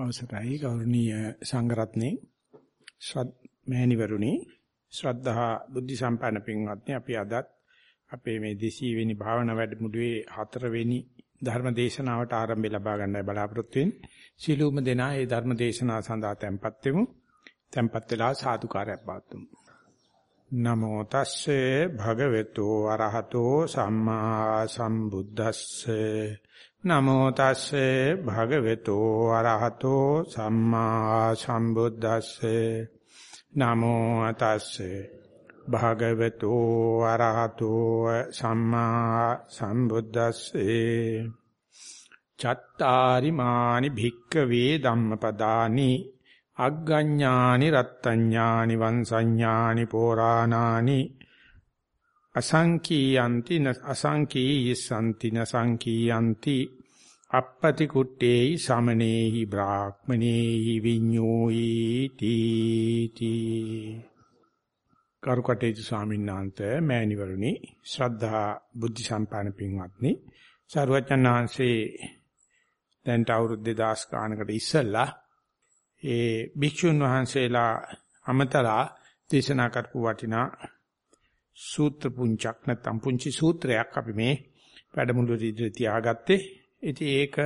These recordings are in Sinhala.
අවසරයි ගෞරවනීය සංඝරත්නේ ශ්‍රද්ධ මෑණිවරුනි ශ්‍රද්ධා බුද්ධ සම්පන්න පින්වත්නි අපි අදත් අපේ මේ 200 වෙනි භාවනා වැඩමුළුවේ 4 වෙනි ධර්ම දේශනාවට ආරම්භය ලබා ගන්නයි බලාපොරොත්තු වෙන්නේ. සීලූම දෙනා මේ ධර්ම දේශනාව සඳහා tempත් වෙමු. tempත් වෙලා සාදුකාරයක් පාත්තුමු. නමෝ තස්සේ භගවතු අරහතෝ සම්මා සම්බුද්දස්සේ නමෝ තස්සේ භගවතු අරහතෝ සම්මා සම්බුද්දස්සේ. නමෝ තස්සේ භගවතු අරහතෝ සම්මා සම්බුද්දස්සේ. චත්තාරි මානි භික්කවේ ධම්මපදානි අග්ගඤ්ඤානි රත්ත්‍ඤ්ඤානි වංසඤ්ඤානි පෝරාණානි අසංකීයන්ති න අසංකීයසන්ති න සංකීයන්ති අපපති කුට්ටේයි සමනේහි බ්‍රාහ්මනේහි විඤ්ඤෝයි තීති කරුකටේජි ස්වාමීන් වහන්සේ මෑණිවරුනි ශ්‍රද්ධා බුද්ධ සම්පන්න පින්වත්නි සරුවචන් වහන්සේ දැන් අවුරුදු 2000 ගානකට ඉස්සෙල්ලා ඒ භික්ෂුන් වහන්සේලා අමතරා දේශනා කරපු වටිනා සූත්‍ර පුංචක් නැත්නම් පුංචි සූත්‍රයක් අපි මේ වැඩමුළුවේදී ඉදිරියට තියාගත්තේ. ඉතින් ඒක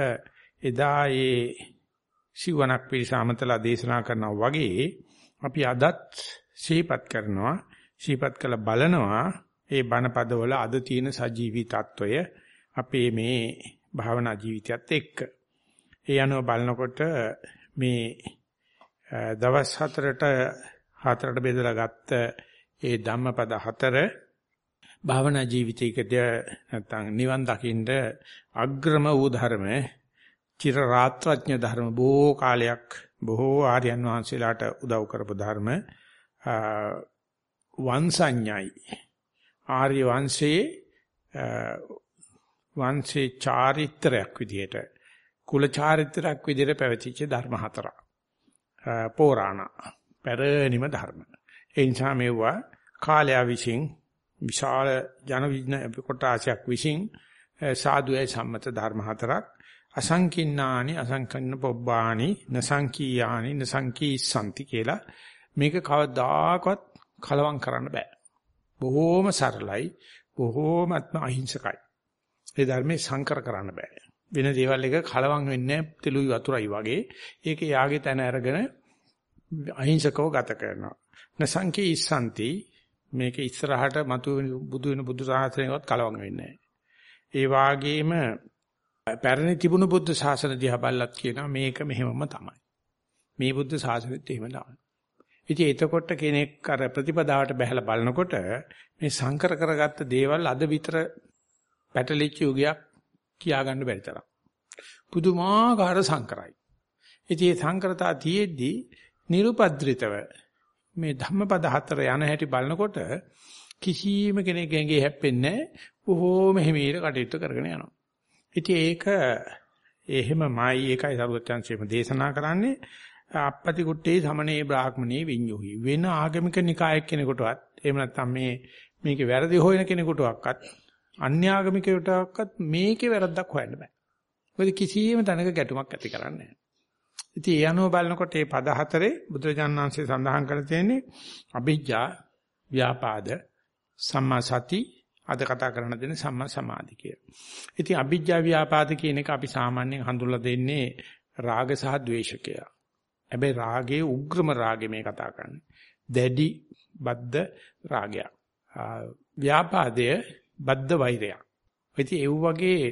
එදා ඒ සිවණක් පිරිසමතලා දේශනා කරනවා වගේ අපි අදත් සිහිපත් කරනවා සිහිපත් කළ බලනවා ඒ බණපදවල අද තියෙන සජීවී తত্ত্বය අපේ මේ භාවනා ජීවිතයත් එක්ක. ඒ අනුව බලනකොට මේ දවස් හතරට හතරට බෙදලා ගත්ත ඒ ධම්මපද හතර භාවනා ජීවිතයකදී නැත්නම් නිවන් දකින්න අග්‍රම වූ ධර්ම චිර රාත්‍රඥ ධර්ම බොහෝ කාලයක් බොහෝ ආර්යයන් වහන්සේලාට උදව් කරපු ධර්ම වංශඤ්ඤයි ආර්ය වංශයේ වංශේ චාරිත්‍රයක් විදිහට කුල චාරිත්‍රයක් විදිහට පැවතිච්ච ධර්ම හතරක් පෝරාණ පැරණිම ධර්ම. ඒ නිසා මේවා කාලය විසින් විශාල ජන විඥාන කොටාසයක් විසින් සාදුයේ සම්මත ධර්ම හතරක් අසංකින්නානි අසංකන්න පොබ්බානි නසංකීයානි නසංකීසanti කියලා මේක කවදාකවත් කලවම් කරන්න බෑ. බොහෝම සරලයි, බොහෝමත්ම අහිංසකයි. ඒ ධර්මේ සංකර කරන්න බෑ. වෙන දේවල් එක කලවම් වෙන්නේ තෙලුයි වතුරයි වගේ. ඒක යාගේ තැන අරගෙන අහිංසකව ගත කරනවා. නසංකී ඉස්සන්ති මේක ඉස්සරහට මතු බුදු වෙන බුදු සාසනයවත් කලවම් වෙන්නේ ඒ වාගේම පැරණි තිබුණු බුද්ධ ශාසන දිහා බලලත් කියනවා මේක මෙහෙමම තමයි. මේ බුද්ධ ශාසනෙත් එහෙම තමයි. ඉතින් එතකොට කෙනෙක් අර ප්‍රතිපදාවට බහැලා බලනකොට මේ සංකර කරගත්ත දේවල් අද විතර පැටලිච්ච යුගයක් කියාගන්න බැරි තරම්. පුදුමාකාර සංකරයි. ඉතින් මේ සංකරතා තියේදී nirupadritaව මේ ධම්මපද හතර යන හැටි බලනකොට කිසියම් කෙනෙක් ඇඟේ හැප්පෙන්නේ බොහෝම හිමීර කටයුතු කරගෙන යනවා. ඉතින් ඒක එහෙමමයි ඒකයි සරුවචන්සේම දේශනා කරන්නේ අපපති කුට්ටේ සමනේ බ්‍රාහ්මණේ විඤ්ඤුහි වෙන ආගමික නිකායක් කෙනෙකුටවත් එහෙම නැත්නම් මේ මේකේ වැරදි හොයන කෙනෙකුටවත් අන්‍යාගමිකයටවත් මේකේ වැරද්දක් හොයන්න බෑ. මොකද කිසියම් තැනක ගැටුමක් ඇති කරන්නේ නැහැ. ඉතින් ඒ අනුව බලනකොට මේ පද හතරේ බුදුරජාණන් වහන්සේ සඳහන් කරලා තියෙන්නේ අභිජ්ජා ව්‍යාපාද සම්මා සති අද කතා කරන දෙන්නේ සම්මා සමාධි කියලා. ඉතින් අභිජ්ජා ව්‍යාපාද කියන එක අපි සාමාන්‍යයෙන් හඳුන්ලා දෙන්නේ රාග සහ ද්වේෂ කියලා. හැබැයි රාගයේ උග්‍රම රාගෙ මේ කතා කරන්නේ. දැඩි බද්ධ රාගයක්. ව්‍යාපාදය බද්ධ වෛරයක්. ඉතින් ඒ වගේ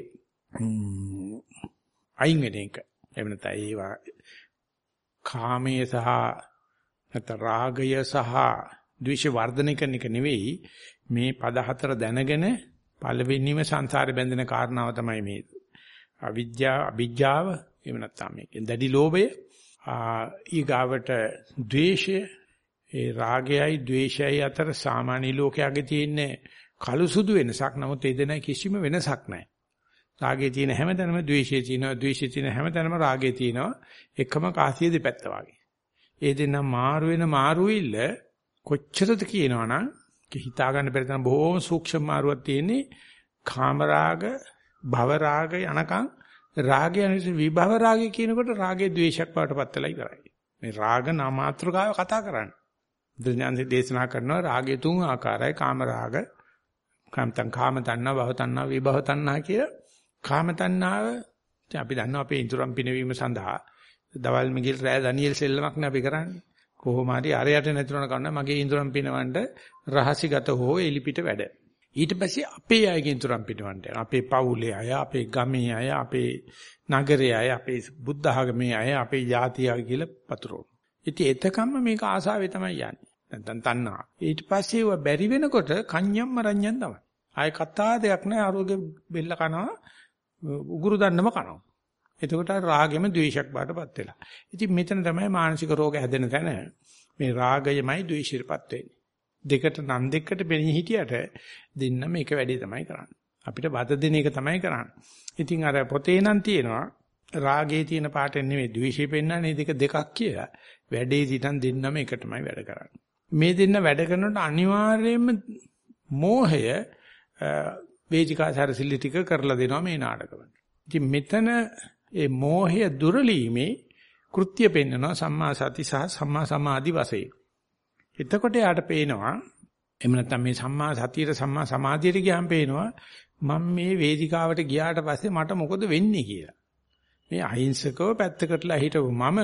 අයින් වෙන එක. එහෙම නැත්නම් ඒවා කාමයේ සහ නැත්නම් රාගය සහ ද්වේෂ වර්ධනය කරන එක නෙවෙයි. මේ පද හතර දැනගෙන පළවෙනිම සංසාරේ බැඳෙන කාරණාව තමයි මේ. අවිද්‍යාව අවිජ්ජාව එහෙම නැත්නම් මේකෙන් දැඩි ලෝභය ඊගාවට ද්වේෂය. ඒ රාගයයි ද්වේෂයයි අතර සාමාන්‍ය ලෝකයාගේ තියෙන කළු සුදු වෙනසක්. නමුත් ඒ දෙන කිසිම වෙනසක් නැහැ. රාගයේ තියෙන හැමතැනම ද්වේෂයේ තියෙනවා, ද්වේෂයේ තියෙන හැමතැනම රාගයේ තියෙනවා. එකම කාසිය දෙපැත්ත වගේ. ඒ දෙන්න මාරු වෙන මාරුවිල්ල කොච්චරද කියනවනම් හිතා ගන්න බැරි තරම් බොහොම සූක්ෂම මාරුවක් තියෙන්නේ කාම රාග, භව රාග යනකම් රාගය අනිත් විභව රාගය කියනකොට රාගය ද්වේෂයක් බවට පත් වෙලා ඉවරයි. මේ රාග නාමාත්‍රකාව කතා කරන්නේ. බුදුඥානසේ දේශනා කරනවා රාගය තුන් ආකාරයි කාම රාග, කාමතං කාම තණ්හා, භව තණ්හා, විභව තණ්හා කියලා. කාම තණ්හාව අපි දන්නවා අපේ ඉඳුරම් පිනවීම සඳහා දවල් මිගිල් රෑ ඩැනියෙල් සෙල්ලමක් නේ අපි කරන්නේ. කොහොම හරි අරයට නැතුණා කන්න මගේ ඉඳුරම් පිනවන්න රහසිගත හෝ එලිපිට වැඩ. ඊට පස්සේ අපේ අයගෙන් තුරන් පිටවන්න යනවා. අපේ පවුලේ අය, අපේ ගමේ අය, අපේ නගරයේ අය, අපේ බුද්ධ ආගමේ අය, අපේ ජාතිය අය කියලා පතුරවන. ඉතින් එතකම්ම මේක ආසාවේ තමයි යන්නේ. නැත්නම් තණ්හා. ඊට පස්සේ ඒව බැරි වෙනකොට කන්‍යම්ම රඤ්ඤම් තමයි. ආය කතා දෙයක් නෑ ආරෝග්‍ය බෙල්ල කනවා උගුරු දන්නම කනවා. එතකොට රාගෙම ද්වේෂයක් බාටපත් වෙලා. ඉතින් මෙතන තමයි මානසික රෝග හැදෙන තැන. මේ රාගයමයි ද්වේෂයටපත් වෙන්නේ. දෙකට නම් දෙකට බෙනී හිටියට දෙන්න මේක වැඩි තමයි කරන්නේ. අපිට වද දෙන එක තමයි කරන්නේ. ඉතින් අර පොතේ නම් තියෙනවා රාගයේ තියෙන පාටෙන් නෙමෙයි ද්වේෂය පෙන්වන්නේ දෙක දෙකක් කියලා. වැඩේ සිටන් දෙන්නම එක තමයි වැඩ කරන්නේ. මේ දෙන්න වැඩ කරනකොට අනිවාර්යයෙන්ම මෝහය වේදිකා සරසිලි ටික කරලා දෙනවා මේ නාටකවල. ඉතින් මෙතන ඒ මෝහය දුරලීමේ කෘත්‍ය පෙන්වනවා සම්මා සති සහ සම්මා සමාධි වශයෙන්. එතකොට යාට පේනවා එහෙම නැත්නම් මේ සම්මා සතියේ සම්මා සමාධියට ගියාම පේනවා මම මේ වේදිකාවට ගියාට පස්සේ මට මොකද වෙන්නේ කියලා. මේ අහිංසකව පැත්තකටලා හිටපු මම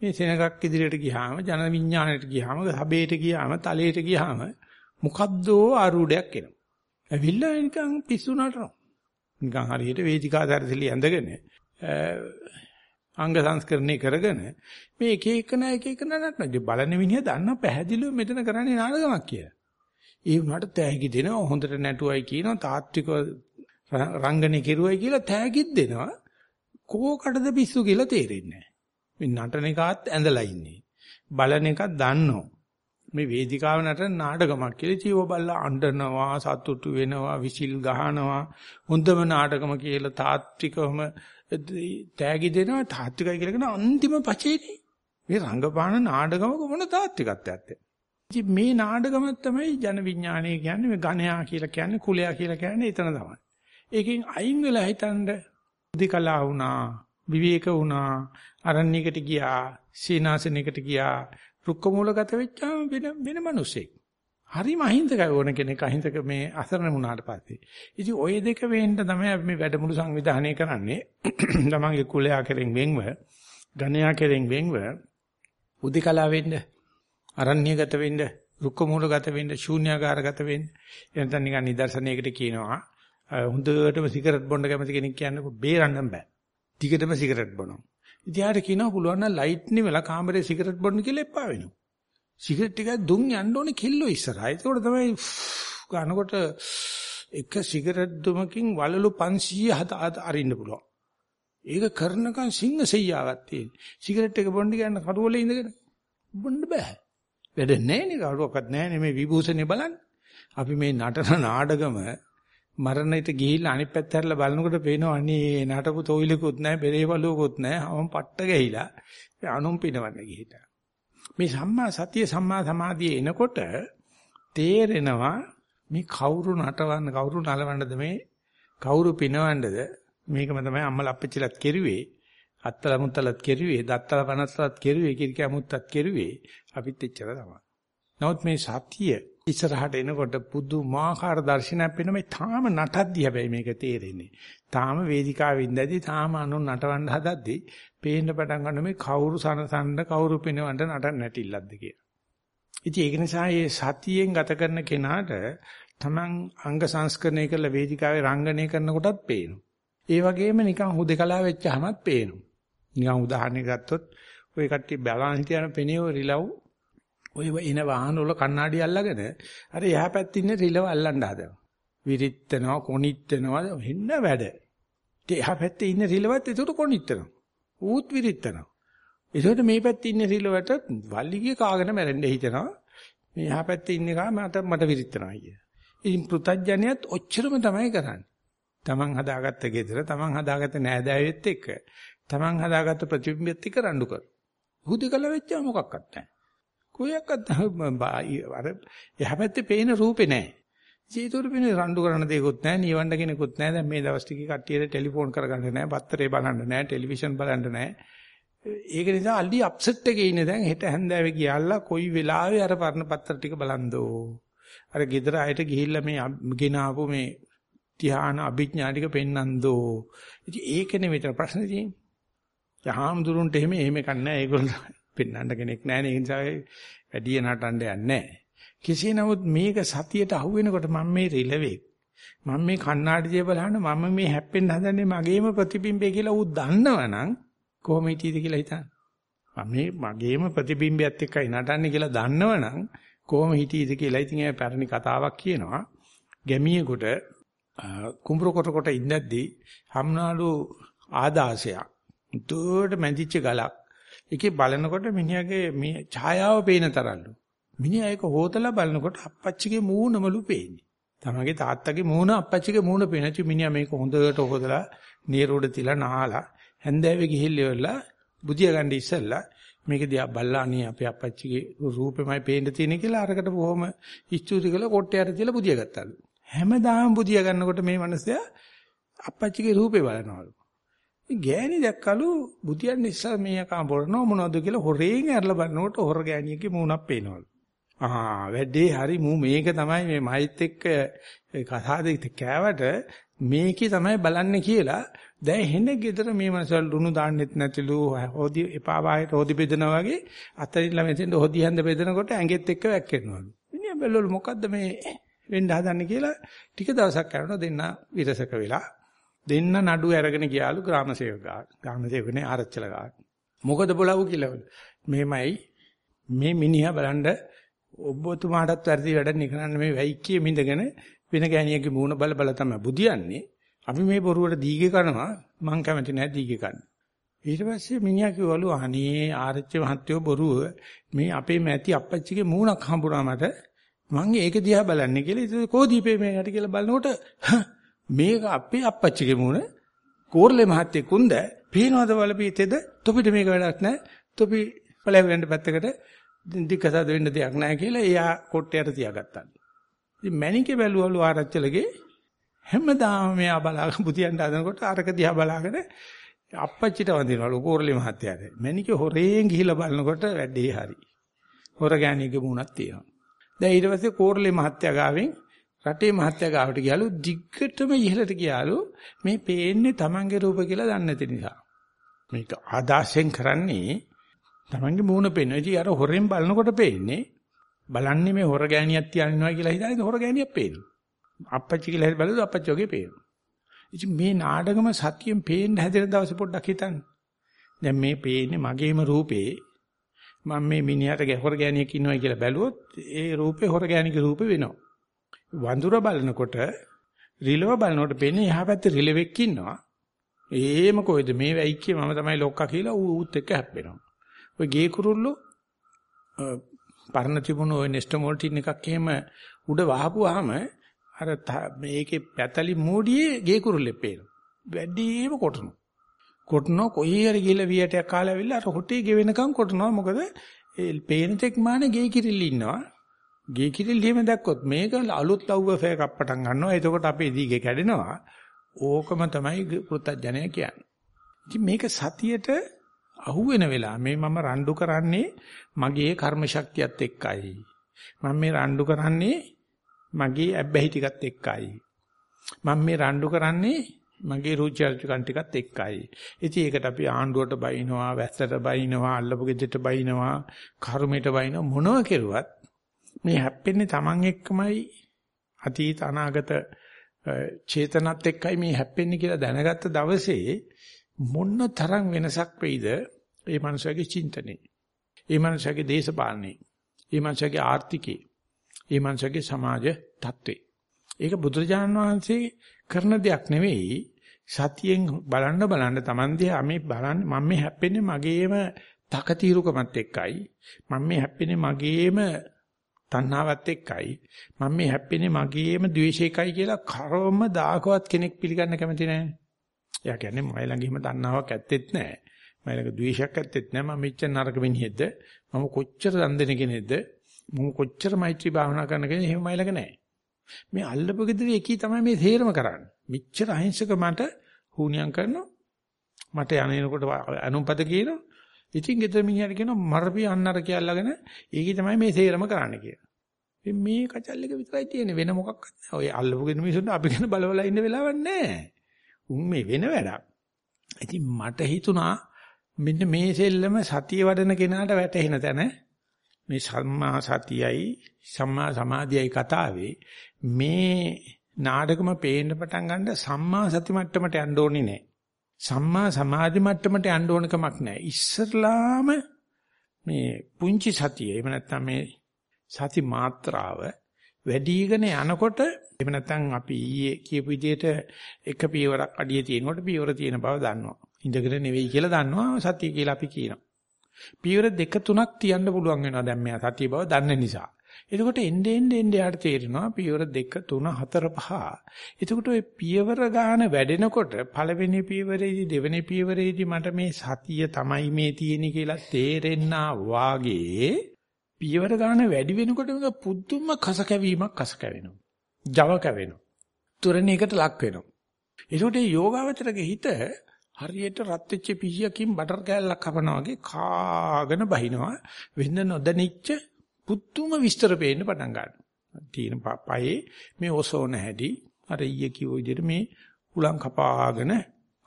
මේ සෙනගක් ඉදිරියට ගියාම ජන විඥාණයට ගියාම සබේට ගියාම තලයට ගියාම මොකද්දෝ ආරූಢයක් එනවා. ඇවිල්ලා නිකන් පිස්සු නටනවා. නිකන් හරියට වේදිකා දර්ශලි ඇඳගෙන අංග සංස්කරණය කරගෙන මේ එක එක නා එක එක නටන බලන මිනිහා දන්නා පැහැදිලිව මෙතන කරන්නේ නාටකමක් කියලා. ඒ වුණාට තෑගි දෙනවා හොඳට නැටුවයි කියනවා තාත්වික රංගනේ කෙරුවයි කියලා තෑගිත් දෙනවා. කෝකටද පිස්සු කියලා තේරෙන්නේ නැහැ. මේ නටන එකත් ඇඳලා ඉන්නේ. බලන එකක් දන්නෝ. මේ වේදිකාව නටන නාටකමක් කියලා ජීව බල්ලා අඬනවා සතුටු වෙනවා විසිල් ගහනවා හොඳම නාටකම කියලා තාත්විකවම තෑගි දෙනවා තාත්විකයි කියලා කියන අන්තිම පචේනේ. මේ රංගපාන නාඩගමක මොන තාත්විකත්වයක්ද? ඉතින් මේ නාඩගම තමයි ජන විඥානය කියන්නේ මේ ගණයා කියලා කියන්නේ කුලයා කියලා කියන්නේ එතන තමයි. ඒකෙන් අයින් වෙලා හිතනද උදිකලා වුණා, විවේක වුණා, අරණ්‍යයකට ගියා, සීනාසනයකට ගියා, රුක්ක මූලගත වෙච්චාම වෙන වෙන මිනිසෙක්. හරිම අහිංසකයි ඕන කෙනෙක් අහිංසක මේ අසරණ වුණාට පස්සේ. ඉතින් ওই දෙක වෙන්න තමයි අපි මේ වැඩමුළු සංවිධානය කරන්නේ. තමන්ගේ කුලයා කෙරෙන් වෙන්ව, ගණයා කෙරෙන් වෙන්ව උදිකලා වෙන්න, අරණ්‍යගත වෙන්න, රුක්ක මූලගත වෙන්න, ශූන්‍යාකාරගත වෙන්න. එතන නිකන් නිදර්ශනයකට කියනවා හොඳටම සිගරට් බොන්න කැමති කෙනෙක් කියන්නේ බේරන්න බෑ. ටිකටම සිගරට් බොනවා. ඉතින් යාට කියනවා පුළුවන් නම් ලයිට් නිවලා කාමරේ සිගරට් බොන්න කියලා එපා වෙනවා. සිගරට් ටිකක් දුන් යන්න ඕනේ කෙල්ලෝ ඉස්සරහා. ඒකෝට තමයි ගන්නකොට එක සිගරට් දුමකින් වලලු 500 අරින්න පුළුවන්. ඒක කරනකන් සිංහ සෙයියාවක් තියෙන. සිගරට් එක බොන්න ගන්න කරුවල ඉඳගෙන බොන්න බෑ. වැඩ නැහැ නේ කවුරක්වත් නැහැ මේ විභූෂණේ බලන්න. අපි මේ නටන නාඩගම මරණයට ගිහිල්ලා අනිත් පැත්ත හැරලා බලනකොට පේනවා අනේ නටපු තොইলකුත් නැහැ බෙරේවලුකුත් නැහැ. අවම් පට්ට ගහිලා අනුම් පිනවන්න ගිහිල්ලා. මේ සම්මා සතිය සම්මා සමාධිය එනකොට තේරෙනවා මේ කවුරු නටවන්න කවුරු නලවන්නද මේ කවුරු පිනවන්නද මේකම තමයි අම්මලා අප්පච්චිලත් කෙරුවේ අත්තල මුත්තලත් කෙරුවේ දත්තල පනස්සලත් කෙරුවේ කිරිකා මුත්තත් කෙරුවේ අපිත් එච්චර තමයි නමුත් මේ සතිය ඉස්සරහට එනකොට පුදුමාකාර දර්ශනයක් වෙන මේ තාම නටද්දි හැබැයි මේක තේරෙන්නේ. තාම වේදිකාවේ ඉඳදී තාම අනු නටවන්න හදද්දී පේන්න පටන් ගන්න මේ කවුරු සනසන්න කවුරු පිනවන්න නටන්න නැටිල්ලක්ද කියලා. ඉතින් ඒක නිසා මේ සතියෙන් ගත කරන කෙනාට Taman අංග සංස්කරණය කරලා වේදිකාවේ රංගනය කරනකොටත් පේනවා. ඒ වගේම නිකන් හුදකලා වෙච්චහමත් පේනවා. නිකන් උදාහරණයක් ගත්තොත් ඔය කට්ටිය බලන් හිටියන පෙනේ රිලව් ඔය එන වාහන වල කණ්ණාඩි අල්ලගෙන අර එහා පැත්තේ ඉන්න රිලව අල්ලන්න හදනවා. විරිත්තනවා කොනිත්තනවා වෙන්න වැඩ. ඒ එහා පැත්තේ ඉන්න රිලවත් ඒකට කොනිත්තනවා. ඌත් විරිත්තනවා. ඒකට මේ පැත්තේ ඉන්න රිලවට වල්ලිගේ කාගෙන මැරෙන්න හිතනවා. මේ එහා පැත්තේ ඉන්න කා මට මට විරිත්තනවා කිය. ඉතින් පෘතජ්ජනියත් ඔච්චරම තමයි කරන්නේ. තමන් හදාගත්ත ගෙදර තමන් හදාගත්ත නෑදෑයෙත් එක්ක තමන් හදාගත්ත ප්‍රතිබිම්බෙත් එක්ක රණ්ඩු කර. හුදකලා වෙච්චා මොකක්වත් නැහැ. කොයක්වත් අර එහා පැත්තේ පේන රූපේ නැහැ. ජීතුරු පිනේ රණ්ඩු කරන දෙයක්වත් නැහැ, නියවන්න කෙනෙකුත් නැහැ. දැන් මේ දවස් ටිකේ කට්ටියට ටෙලිෆෝන් කරගන්න නැහැ, පත්තරේ බලන්න නැහැ, ටෙලිවිෂන් බලන්න නැහැ. ඒක නිසා අල්ලි අප්සෙට් එකේ ඉන්නේ දැන් හෙට හැන්දෑවේ ගියාලා කොයි වෙලාවෙ අර පරණ පත්‍ර ටික බලන්දෝ. අර ගෙදර ආයට ගිහිල්ලා මේ ගෙන ආපු මේ ධ්‍යාන අභිඥා ටික පෙන්නන්දෝ. ඉතින් ඒක නෙමෙයි ප්‍රශ්නේ තියෙන්නේ. යහාම්දුරුන්ට එහෙම එහෙම කන්නේ ඒගොල්ලෝ පෙන්නන්න කෙනෙක් නැහැ නේ ඒ නිසා වැඩි නටන්න යන්නේ නැහැ. කෙසේ නමුත් මේක සතියට අහු වෙනකොට මම මේ රිලෙවේ මම මේ කණ්ණාඩියේ බලහන මම මේ හැප්පෙන්න හදන්නේ මගේම ප්‍රතිබිම්බය කියලා ඌ දන්නවනම් කොහොම හිටියද කියලා හිතන්න. මම මේ මගේම ප්‍රතිබිම්බයත් එක්කයි නටන්නේ කියලා දන්නවනම් කොහොම හිටියද කියලා ඉතින් ඒ පැරණි කතාවක් කියනවා. ගැමියෙකුට කුඹුර කොට කොට ඉඳද්දී හම්නාලු ආදාසයක්. උඩට මැදිච්ච ගලක්. ඒකේ බලනකොට මිනිහාගේ මේ ඡායාව පේන තරම්ලු. මිනිහා ඒක හොතලා බලනකොට අප්පච්චිගේ මූණමලු පේන්නේ. තමගේ තාත්තගේ මූණ අප්පච්චිගේ මූණ පේනච මිනිහා මේක හොඳට හොදලා නීරෝඩ තියලා නාලා හැන්දෑවේ ගිහිල්ලා බුදියා ගන්න ඉස්සෙල්ලා මේක දිහා බල්ලා අනේ අපේ අප්පච්චිගේ රූපෙමයි පේන්න තියෙන්නේ කියලා අරකට බොහොම ස්තුති කළා කොට්ටයට තියලා බුදියා ගත්තලු. හැමදාම බුදියා ගන්නකොට මේ මිනිස්සයා අප්පච්චිගේ රූපේ බලනවලු. ගෑණි දැක්කලු බුදියන් ඉස්සල් මේ අකා බොරනව මොනවද කියලා හොරෙන් ඇරලා බලනකොට හොර ගෑණියගේ මූණක් පේනවලු. ආ වැඩේ හරි මූ මේක තමයි මේ මයිත් එක්ක කතාවෙත් කෑවට මේකේ තමයි බලන්නේ කියලා දැන් හෙන ගෙදර මේ මනසල් ලුණු දාන්නෙත් නැතිලු හොදි එපා වායට හොදි බෙදනවා වගේ අතරින්ලා මෙතෙන්ද හොදි හැන්ද බෙදනකොට ඇඟෙත් එක්ක වැක්කෙනවලු. මිනිහා බැලුවලු මොකද්ද මේ වෙන්න හදන්නේ කියලා ටික දවසක් යනකොට දෙන්න විරසක වෙලා දෙන්න නඩු අරගෙන ගියාලු ග්‍රාම සේවකයා. ග්‍රාම සේවකනේ ආරච්චල ගාවට. මොකද බලවු කියලා. මේමයි මේ මිනිහා බලන්න ඔබතුමාටත් වැඩි වැඩක් නිකන් මේ වැයික්කියේ මිඳගෙන වෙන ගෑණියගේ මූණ බල බල තමයි බුදියන්නේ. අපි මේ බොරුවට දීගේ කරනවා මං කැමති නැහැ දීගේ කන්න. ඊට පස්සේ මිනිහා කිව්වලු අනේ ආරච්චි මහත්තයෝ බොරුව මේ අපේ මැති අපච්චිගේ මූණක් හම්බුනා මට මං ඒක දිහා බලන්නේ කියලා ඉතින් කෝදීපේ මේකට කියලා බලනකොට මේක අපේ අපච්චිගේ මූණ කෝරළේ මහත්තයෙක් උන්ද පේනවද බලපීතේද තොපිට මේක වැඩක් නැහැ තොපි පළවෙනි පැත්තකට දික්කසද වෙන්න දෙයක් නැහැ කියලා එයා කොට්ටයට තියාගත්තා. ඉතින් මැණිකේ බැලුවලු ආරච්චලගේ හැමදාම මෙයා බලාගෙන පුතියන්ට හදනකොට අරක දිහා බලාගෙන අපච්චිට වඳිනවලු කෝරළේ මහත්තයාට. මැණිකේ හොරෙන් ගිහිල්ලා බලනකොට වැඩේ හරි. හොර ගෑණියගේ මූණක් තියෙනවා. දැන් ඊට පස්සේ කෝරළේ මහත්තයා ගාවෙන් රටේ මහත්තයා ගාවට ගියාලු දිග්ගටම ඉහළට ගියාලු මේ පේන්නේ Tamange රූප කියලා දන්නේ නැති නිසා. මේක ආදාසෙන් කරන්නේ Tamange මූණ පේනවා. ඉතින් අර හොරෙන් බලනකොට පේන්නේ බලන්නේ මේ හොර ගෑණියක් තියනවා කියලා හිතාගෙන හොර ගෑණියක් පේනවා. අපච්චි කියලා හරි බලද්දී අපච්චි වගේ පේනවා. ඉතින් මේ නාටකම සතියෙන් පේන්න හැදෙන දවසේ පොඩ්ඩක් හිතන්න. දැන් මේ පේන්නේ මගේම රූපේ මම මේ මිනිහට හොර ගෑණියක් ඉන්නවා කියලා බැලුවොත් ඒ රූපේ හොර ගෑණිකේ රූපේ වෙනවා. වඳුර බලනකොට රිලව බලනකොට පේන්නේ එහා පැත්තේ රිලෙවෙක් ඉන්නවා. ඒම කොයිද මේ වැයික්කේ මම තමයි ලොක්කා කියලා ඌත් එක්ක හැප්පෙනවා. ඔය ගේ කුරුල්ලෝ පරණ තිබුණු ওই නෙස්ටමෝල්ටින් එකක් එහෙම උඩ වහපුවාම අර මේකේ පැතලි මූඩියේ ගේ කුරුල්ලෙක් පේනවා. වැඩිම කොටනවා. කොටනෝ කොහේ හරි ගිහලා වියටයක් කාලා ඇවිල්ලා අර හොටේ ගෙවෙනකම් කොටනවා. මොකද ඒ පේන තෙක් මානේ ගේ කිරිල්ල ඉන්නවා. ගේ කිරිල්ල එහෙම දැක්කොත් මේක අලුත් ලව්ව ෆේකක් පටන් ගන්නවා. එතකොට අපේ දීගේ කැඩෙනවා. ඕකම තමයි පුත්තජනය කියන්නේ. ඉතින් මේක සතියට අහුවෙන වෙලාව මේ මම රණ්ඩු කරන්නේ මගේ කර්ම ශක්තියත් එක්කයි. මම මේ රණ්ඩු කරන්නේ මගේ ඇබ්බැහි ටිකත් එක්කයි. මම මේ රණ්ඩු කරන්නේ මගේ රුචි අරුචිකන් ටිකත් එක්කයි. ඉතින් ඒකට අපි ආණ්ඩුවට බයිනවා, වැස්සට බයිනවා, අල්ලපු ගෙදරට බයිනවා, කර්මයට බයිනවා මොනව කෙරුවත් මේ හැප්පෙන්නේ Taman එක්කමයි අතීත අනාගත චේතනත් එක්කයි මේ හැප්පෙන්නේ කියලා දැනගත්ත දවසේ මොන්න තරම් වෙනසක් වෙයිද ඒ මනුස්සයාගේ චින්තනයේ? ඒ මනුස්සයාගේ දේශපාලනේ ඒ මනුස්සයාගේ ආර්ථිකේ ඒ මනුස්සයාගේ සමාජ තත්ත්වේ? ඒක බුදුරජාණන් වහන්සේ කරන දෙයක් නෙවෙයි සතියෙන් බලන්න බලන්න Taman දිහා මේ බලන්න මම මේ හැප්පෙන්නේ මගේම තකතිරුකමත් එක්කයි. මම මේ හැප්පෙන්නේ මගේම තණ්හාවත් එක්කයි මම මේ හැප්පෙන්නේ මගේම ද්වේෂයකයි කියලා කර්ම දාකවත් කෙනෙක් පිළිගන්න කැමති නැහැ. එයා කියන්නේ මයි ළඟ එහෙම තණ්හාවක් ඇත්තෙත් නැහැ. මයි ළඟ ද්වේෂයක් ඇත්තෙත් නැහැ. මම මෙච්චර නරක මිනිහෙක්ද? මම කොච්චර දන් දෙන කෙනෙක්ද? මම කොච්චර මෛත්‍රී භාවනා කරන කෙනෙක් එහෙම මයි ළඟ නැහැ. මේ අල්ලපු gedare එකී තමයි මේ තේරම කරන්නේ. මෙච්චර අහිංසක මට හුණියම් කරනවා. මට යන්නේනකොට අනුම්පත කියනවා. ඉතින් ගෙදර මිනිහට කියනවා මරපිය අන්නර කියලාගෙන ඒකයි තමයි මේ තේරම කරන්න කියලා. ඉතින් මේ කචල් එක විතරයි තියෙන්නේ වෙන මොකක්වත් නැහැ. ඔය අල්ලපු ගෙදර මිනිස්සුන්ට අපි ගැන බලවලා ඉන්න වෙලාවක් නැහැ. උන් මේ වෙන වැඩක්. ඉතින් මට හිතුණා මෙන්න මේ සෙල්ලම සතිය වඩන කෙනාට වැටහෙන තැන මේ සම්මා සතියයි සම්මා සමාධියයි කතාවේ මේ නාටකම පේන්න පටන් ගන්න සම්මා සති මට්ටමට යන්න ඕනේ නෑ. සම්මා සමාධි මට්ටමට යන්න ඕන කමක් නෑ. ඉස්සරලාම මේ පුංචි සතිය එහෙම නැත්නම් මේ සති මාත්‍රාව වැඩිගෙන යනකොට එහෙම නැත්නම් අපි ඊයේ කියපු විදිහට එක පියවරක් අඩිය තියෙනකොට පියවර තියෙන බව දන්නවා. ඉඳගෙන නෙවෙයි කියලා දන්නවා සතිය කියලා අපි කියනවා. පියවර දෙක තුනක් තියන්න පුළුවන් වෙනවා දැන් මෙයා සතිය බව දන්න නිසා. එතකොට එන්නේ එන්නේ එන්නේ යාට තේරෙනවා පියවර දෙක තුන හතර පහ. එතකොට ওই පියවර ගාන වැඩෙනකොට පළවෙනි පියවරේදී දෙවෙනි පියවරේදී මට මේ සතිය තමයි මේ තියෙන්නේ කියලා තේරෙන්නා වාගේ පියවර ගාන වැඩි වෙනකොට මේක පුදුම කස කැවීමක් කස කැවෙනවා. Java කැවෙනවා. තුරණයකට ලක් වෙනවා. ඒකට යෝගාවචරගේ හිත හරියට රත් වෙච්ච පිහියකින් බටර් කෑල්ලක් කපනවා වගේ කාගෙන බහිනවා වෙන නොදැනිච්ච පුදුම විස්තර පේන්න පටන් ගන්නවා. තීන පයේ මේ ඔසෝන හැටි අර ඊයේ කිව්ව විදිහට මේ උලන් කපාගෙන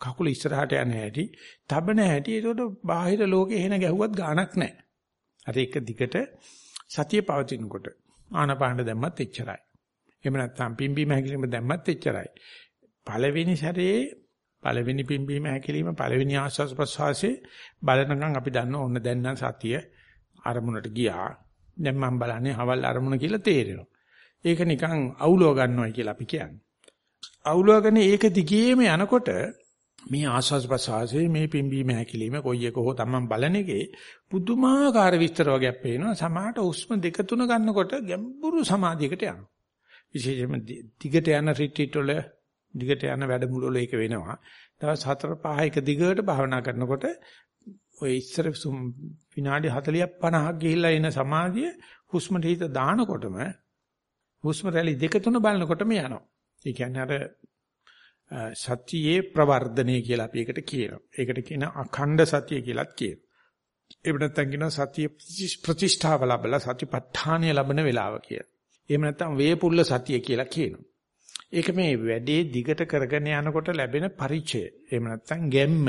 කකුල ඉස්සරහට යන හැටි තබන හැටි ඒකට බාහිර ලෝකේ එහෙන ගැහුවත් ගාණක් නැහැ. අර එක දිගට සතිය පවතිනකොට ආනපාන දැම්මත් එච්චරයි. එහෙම නැත්නම් පිම්බීම හැකිලිම දැම්මත් එච්චරයි. පළවෙනි සැරේ පළවෙනි පිම්බීම හැකිලිම පළවෙනි ආස්වාස් ප්‍රසවාසයේ බලනකම් අපි දන්න ඕන දැන් නම් සතිය අරමුණට ගියා. දැන් මම බලන්නේ හවල් අරමුණ කියලා තේරෙනවා. ඒක නිකන් අවුලව ගන්නවයි කියලා අපි කියන්නේ. අවුලවගෙන ඒක දිගේම යනකොට මේ ආස්වාස් ප්‍රසවාසයේ මේ පිම්බීම හැකිලිම කොයි එක හෝ තමන් බලන එකේ පුදුමාකාර විස්තර වගේක් පේනවා. සමහරට උස්ම දෙක තුන ගන්නකොට ගැඹුරු සමාධියකට යනවා. විශේෂයෙන්ම දිගට යන රිට්‍රීට් වල දිගට යන වැඩමුළු වල ඒක වෙනවා. දවස් 4 5 එක දිගට භාවනා කරනකොට ඔය ඉස්සර විනාඩි 40ක් 50ක් ගිහිල්ලා එන සමාධිය හුස්මට හිත දානකොටම හුස්ම රැලි දෙක තුන බලනකොටම යනවා. ඒ කියන්නේ අර සතියේ ප්‍රවර්ධනය කියලා අපි ඒකට කියනවා. ඒකට කියන අඛණ්ඩ සතිය කියලාත් කියනවා. එහෙම නැත්නම් කියනවා සතිය ප්‍රතිෂ්ඨාව ලැබලා සතිපට්ඨානය ලැබෙන වෙලාව කියලා. එහෙම නැත්නම් වේපුල්ල සතිය කියලා කියනවා. ඒක මේ වැඩේ දිගට කරගෙන යනකොට ලැබෙන පරිචය. එහෙම නැත්නම් ගැම්ම,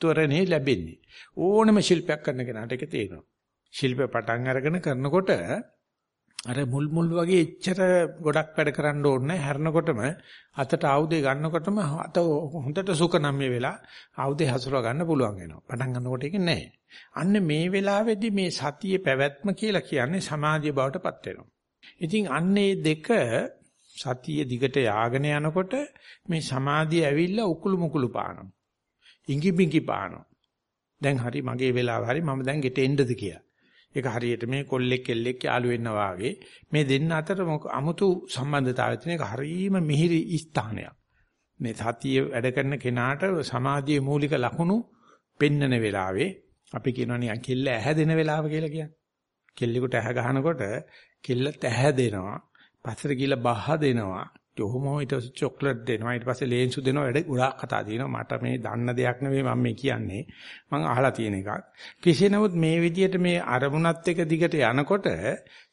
ත්වරනේ ලැබෙන්නේ. ඕනම ශිල්පයක් කරන කෙනාට ඒක තේරෙනවා. ශිල්ප පටන් අරගෙන කරනකොට අර මුල් මුල් වගේ එච්චර ගොඩක් වැඩ කරන්න ඕනේ හැරෙනකොටම අතට ආයුධය ගන්නකොටම අත හොඳට සුකනම්ය වෙලා ආයුධය හසුරව ගන්න පුළුවන් වෙනවා. පටන් ගන්නකොට ඒක නැහැ. අන්න මේ වෙලාවේදී මේ සතියේ පැවැත්ම කියලා කියන්නේ සමාධිය බවට පත් වෙනවා. ඉතින් අන්නේ දෙක සතිය දිගට යාගෙන යනකොට මේ සමාධිය ඇවිල්ලා උකුළු මුකුළු පානවා. ඉඟි බිඟි පානවා. දැන් හරි මගේ වෙලාව හරි මම දැන් ගෙට එන්නද කියලා. ඒක හරියට මේ කොල්ලෙක් කෙල්ලෙක් යාළු වෙනවා වාගේ මේ දෙන්න අතර අමුතු සම්බන්ධතාවයක් තියෙන එක හරීම මිහිරි ස්ථානයක්. මේ සතිය වැඩ කරන කෙනාට සමාධියේ මූලික ලක්ෂණු පෙන්නන වෙලාවේ අපි කියනවා නිකන් කෙල්ල ඇහැ දෙන වෙලාව කියලා කියන්නේ. කෙල්ලෙකුට ඇහැ ගහනකොට කෙල්ල ඇහැ දෙනවා. පස්සට ගිහලා බහ දෙනවා. කොහොම ඊට පස්සේ චොක්ලට් දෙනවා. ඊට පස්සේ ලේන්සු දෙනවා. වැඩ ගොඩාක් කතා තියෙනවා. මට මේ දන්න දෙයක් නෙවෙයි මම මේ කියන්නේ. මම අහලා තියෙන එකක්. කෙසේ නමුත් මේ විදිහට මේ අරමුණත් එක දිගට යනකොට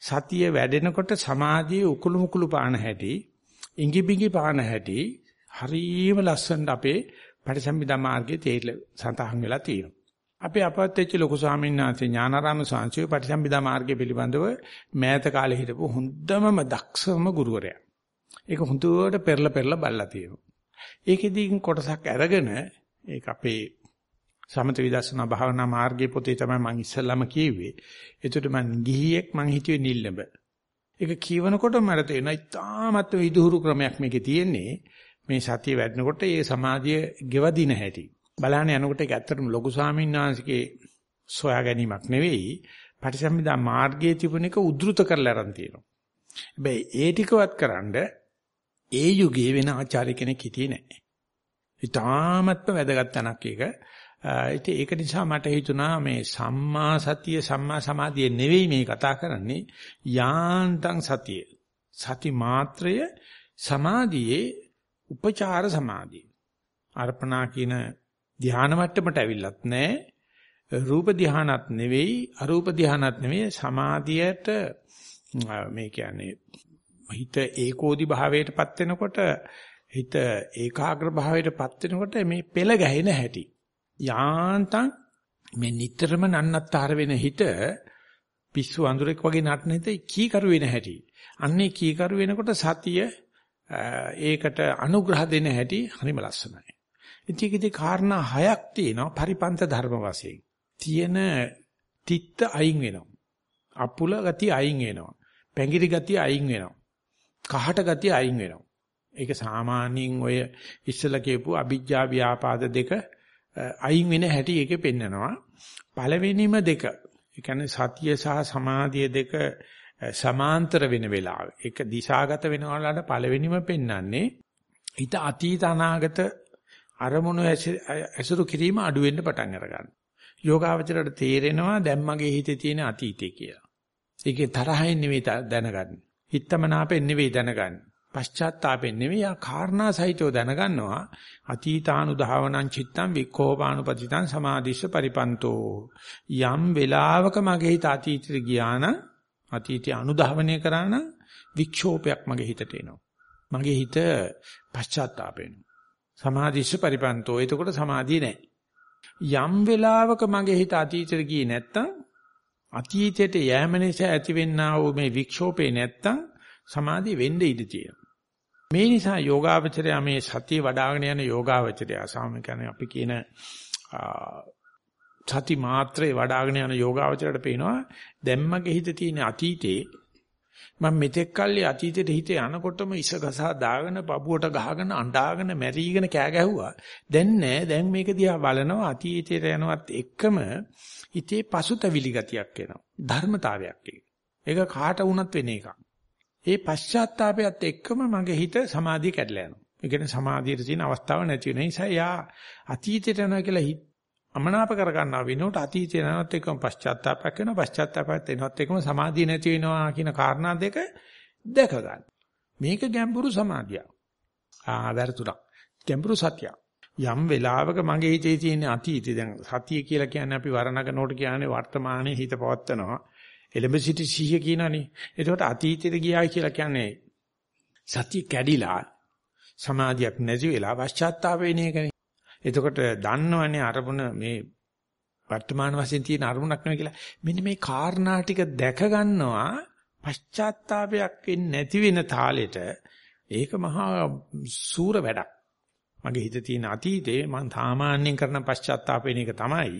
සතිය වැඩෙනකොට සමාධියේ උකුළු මුකුළු පාන හැටි, ඉඟි බිඟි පාන හැටි හරියම ලස්සනට අපේ පරිසම්පදා මාර්ගයේ තේරිලා සඳහන් වෙලා තියෙනවා. අපි අපවත් වෙච්ච ලොකු ස්වාමීන් වහන්සේ ඥානාරාම සාංශිව පටිසම්භිදා මාර්ගය පිළිබඳව මෑත කාලේ හිටපු හොඳම දක්ෂම ගුරුවරයා. ඒක හොඳට පෙරලා පෙරලා බලලා තියෙනවා. ඒකෙදි කොටසක් අරගෙන ඒක අපේ සමත විදර්ශනා භාවනා මාර්ගයේ පොතේ තමයි මම ඉස්සල්ලාම කියුවේ. ඒකට මම ගිහියෙක් මං හිතුවේ නිල්ලඹ. ඒක කියවනකොට මට තේරෙනවා ඉතාමත් විදුහුරු ක්‍රමයක් මේකේ තියෙන්නේ. මේ සතිය වැඩනකොට ඒ සමාධිය ගෙවදින හැටි. බලහන යනකොට ඒක ඇත්තටම ලොකු ස්වාමීන් වහන්සේගේ සොයා ගැනීමක් නෙවෙයි පටිසම්භිදා මාර්ගයේ තිබුණ එක උද්දෘත කරලා අරන් තියෙනවා. හැබැයි ඒ ටිකවත් කරන්ඩ ඒ යුගයේ වෙන ආචාර්ය කෙනෙක් හිටියේ නැහැ. ඊටාමත්ම වැදගත් තැනක් ඒක. ඉතින් ඒක නිසා මට හිතුණා මේ සම්මා සතිය සම්මා සමාධිය නෙවෙයි මේ කතා කරන්නේ යාන්තම් සතිය. සති මාත්‍රය සමාධියේ උපචාර සමාධිය. අර්පණා කියන ධ්‍යාන මට්ටමට ඇවිල්ලත් නැහැ. රූප ධ්‍යානත් නෙවෙයි අරූප ධ්‍යානත් නෙවෙයි සමාධියට මේ කියන්නේ හිත ඒකෝදි භාවයටපත් වෙනකොට හිත ඒකාග්‍ර භාවයටපත් වෙනකොට මේ පෙළ ගැහෙන හැටි. යාන්තම් මේ නිතරම නන්නත්තර වෙන හිත පිස්සු අඳුරෙක් වගේ නටන හිත කීකරු වෙන හැටි. අන්නේ කීකරු වෙනකොට සතිය ඒකට අනුග්‍රහ දෙන හැටි හරිම ලස්සනයි. ඉතින් කාරණා හයක් තියෙනවා පරිපන්ත ධර්ම වශයෙන්. තියෙන තිත්ත අයින් වෙනවා. අපුල ගතිය අයින් වෙනවා. පැංගිරි ගතිය අයින් වෙනවා කහට ගතිය අයින් වෙනවා ඒක සාමාන්‍යයෙන් ඔය ඉස්සලා කියපු අ비ජ්ජා ව්‍යාපාද දෙක අයින් වෙන හැටි ඒකේ පෙන්නනවා. පළවෙනිම දෙක. ඒ කියන්නේ සතිය සහ සමාධිය දෙක සමාන්තර වෙන වෙලාව. ඒක දිශාගත වෙනවලට පළවෙනිම පෙන්වන්නේ හිත අතීත අනාගත අරමුණු ඇසුරු කිරීම අඩු වෙන්න පටන් අරගන්න. යෝගාවචරයට තේරෙනවා දැන් මගේ හිතේ තියෙන අතීතය කියලා. ඒකේ තරහින් නෙවෙයි දැනගන්න. හිතමනාපෙන් නෙවෙයි දැනගන්න. පශ්චාත්තාපෙන් නෙවෙයි. ආ කාරණා සහිතව දැනගන්නවා. අතීතානුධාවනං චිත්තං වික්ඛෝපානුපතිතං සමාධිස්ස පරිපන්තෝ. යම් වෙලාවක මගේ හිත අතීතෙට ගියා නම් අතීතය අනුධාවනය කරා නම් වික්ෂෝපයක් මගේ හිතට එනවා. මගේ හිත පශ්චාත්තාප සමාධිස්ස පරිපන්තෝ. එතකොට සමාධිය නැහැ. යම් වෙලාවක මගේ හිත අතීතෙට ගියේ නැත්තම් අතීතයට යෑම නිසා ඇතිවෙනා වූ මේ වික්ෂෝපේ නැත්තම් සමාධිය වෙන්න ඉඩ තියෙනවා. මේ නිසා යෝගාවචරය මේ සතිය වඩ아가න යන යෝගාවචරය සාම කියන්නේ අපි කියන සති මාත්‍රේ වඩ아가න යන යෝගාවචරයට පේනවා දැම්මගේ හිත තියෙන අතීතේ මම මෙතෙක් කල්ලි අතීතයට හිත යනකොටම ඉසගසා දාගෙන බබුවට ගහගෙන අඬාගෙන මැරිගෙන කෑ ගැහුවා. දැන් නෑ දැන් මේක දිහා බලනවා අතීතයට යනවත් එක්කම හිතේ පසුතැවිලි ගතියක් එනවා ධර්මතාවයක් ඒක කාට වුණත් වෙන එකක් ඒ පශ්චාත්තාපයත් එක්කම මගේ හිත සමාධිය කැඩලා යනවා. ඒ කියන්නේ සමාධියට තියෙන අවස්ථාව නැති වෙන නිසා යා අතීතයට යනවා කියලා හිත අමනාප කර ගන්නවා වෙනකොට අතීතේ යනවත් එක්කම පශ්චාත්තාපයක් වෙනවා පශ්චාත්තාපයත් එනවත් එක්කම සමාධිය නැති වෙනවා කියන කාරණා දෙක දැක ගන්න. මේක ගැඹුරු සමාධිය. ආ වැරතුණා. ගැඹුරු සත්‍යය. යම් වෙලාවක මගේ හිතේ තියෙන අතීතය දැන් සතිය කියලා කියන්නේ අපි වරණගනෝට කියන්නේ වර්තමානයේ හිත පවත්නවා. එලඹ සිටි සිහිය කියනනේ. එතකොට අතීතෙට ගියා කියලා කියන්නේ සතිය කැඩිලා සමාධියක් නැති වෙලා පශ්චාත්තාප වෙන එකනේ. එතකොට දන්නවනේ අරමුණ මේ වර්තමාන වශයෙන් තියෙන අරමුණක් නෙවෙයි කියලා. මෙන්න මේ කාරණා ටික දැක ගන්නවා පශ්චාත්තාවයක් වෙන්නේ නැති වෙන තාලෙට ඒක මහා සූර වැඩක්. මගේ හිතේ තියෙන අතීතේ මම සාමාන්‍යයෙන් කරන පශ්චාත්තාප වෙන එක තමයි.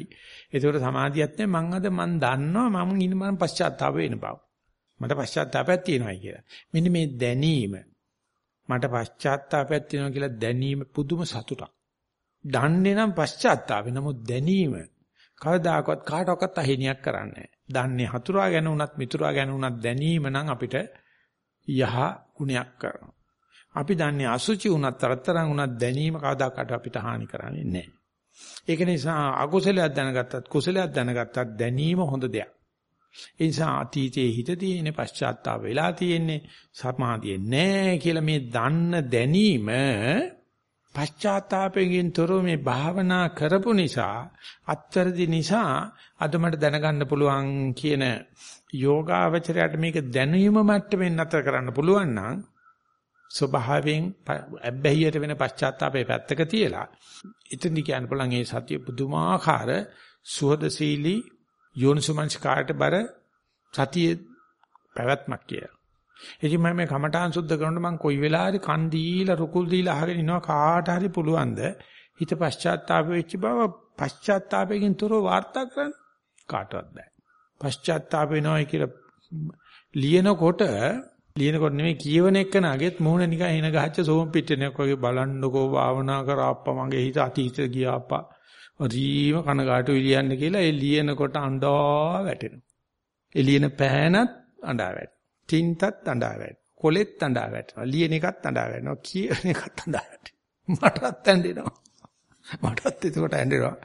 ඒකෝට සමාධියත් නැහැ මං අද මං දන්නවා මම ඉන්න මම පශ්චාත්තාප වෙන බව. මට පශ්චාත්තාපයක් තියෙනවායි කියලා. මෙන්න මේ දැනීම මට පශ්චාත්තාපයක් තියෙනවා කියලා දැනීම පුදුම සතුටක්. දන්නේ නම් පශ්චාත්තාපේ නමුත් දැනීම කවදාකවත් කාටවත් අහිණියක් කරන්නේ දන්නේ හතුරා ගැන උනත් මිතුරා ගැන උනත් දැනීම නම් අපිට යහ ගුණයක් කරනවා. අපි දන්නේ අසුචි වුණත් තරතරන් වුණත් දැනීම කවදාකවත් අපිට හානි කරන්නේ නැහැ. ඒක නිසා අකුසලයක් දැනගත්තත් කුසලයක් දැනගත්තත් දැනීම හොඳ දෙයක්. ඒ නිසා අතීතයේ හිත තියෙන පශ්චාත්තාප වෙලා තියෙන්නේ සමාධියේ නැහැ කියලා මේ දන්න දැනීම පශ්චාත්තාපයෙන් තොරව මේ භාවනා කරපු නිසා අත්තරදි නිසා අද මට දැනගන්න පුළුවන් කියන යෝගාවචරයට මේක දැනීම මට්ටමින් නැතර කරන්න පුළුවන් නම් ස්වභාවයෙන් ඇබ්බැහියට වෙන පශ්චාත්තාපේ පැත්තක තියලා ඉතින් කියන්න පුළුවන් මේ සතිය පුදුමාකාර සුහදශීලී යෝනිසුමංස්කාරට බර සතිය පැවැත්මක් කියලා. ඉතින් මම මේ කමඨාන් සුද්ධ කරනකොට මම කොයි වෙලාවරි කන් දීලා රුකුල් දීලා අහගෙන ඉනවා කාට හරි පුළුවන්ද හිත පශ්චාත්තාප වෙච්ච බව පශ්චාත්තාපයෙන් තොරව වාර්තා කරන්න කාටවත් බෑ. පශ්චාත්තාප වෙනවයි කියලා ලියනකොට ලියනකොට නෙමෙයි කියවන එක නාගෙත් මූණ නිකන් එන ගහච්ච සෝම් පිටේනක් වගේ බලන්නකෝ භාවනා කරා අප්පා මගේ හිත අතීත ගියා අප්පා. රීම කනගාටු විලියන්න කියලා ඒ ලියනකොට අඬා වැටෙනවා. ඒ ලියන පෑනත් අඬා වැටෙනවා. තින්තත් අඬා වැටෙනවා. කොලෙත් අඬා වැටෙනවා. ලියන එකත් අඬා වැටෙනවා. කියවන එකත් අඬා වැටෙනවා. මටත් ඇඬෙනවා. මටත් එතකොට ඇඬෙනවා.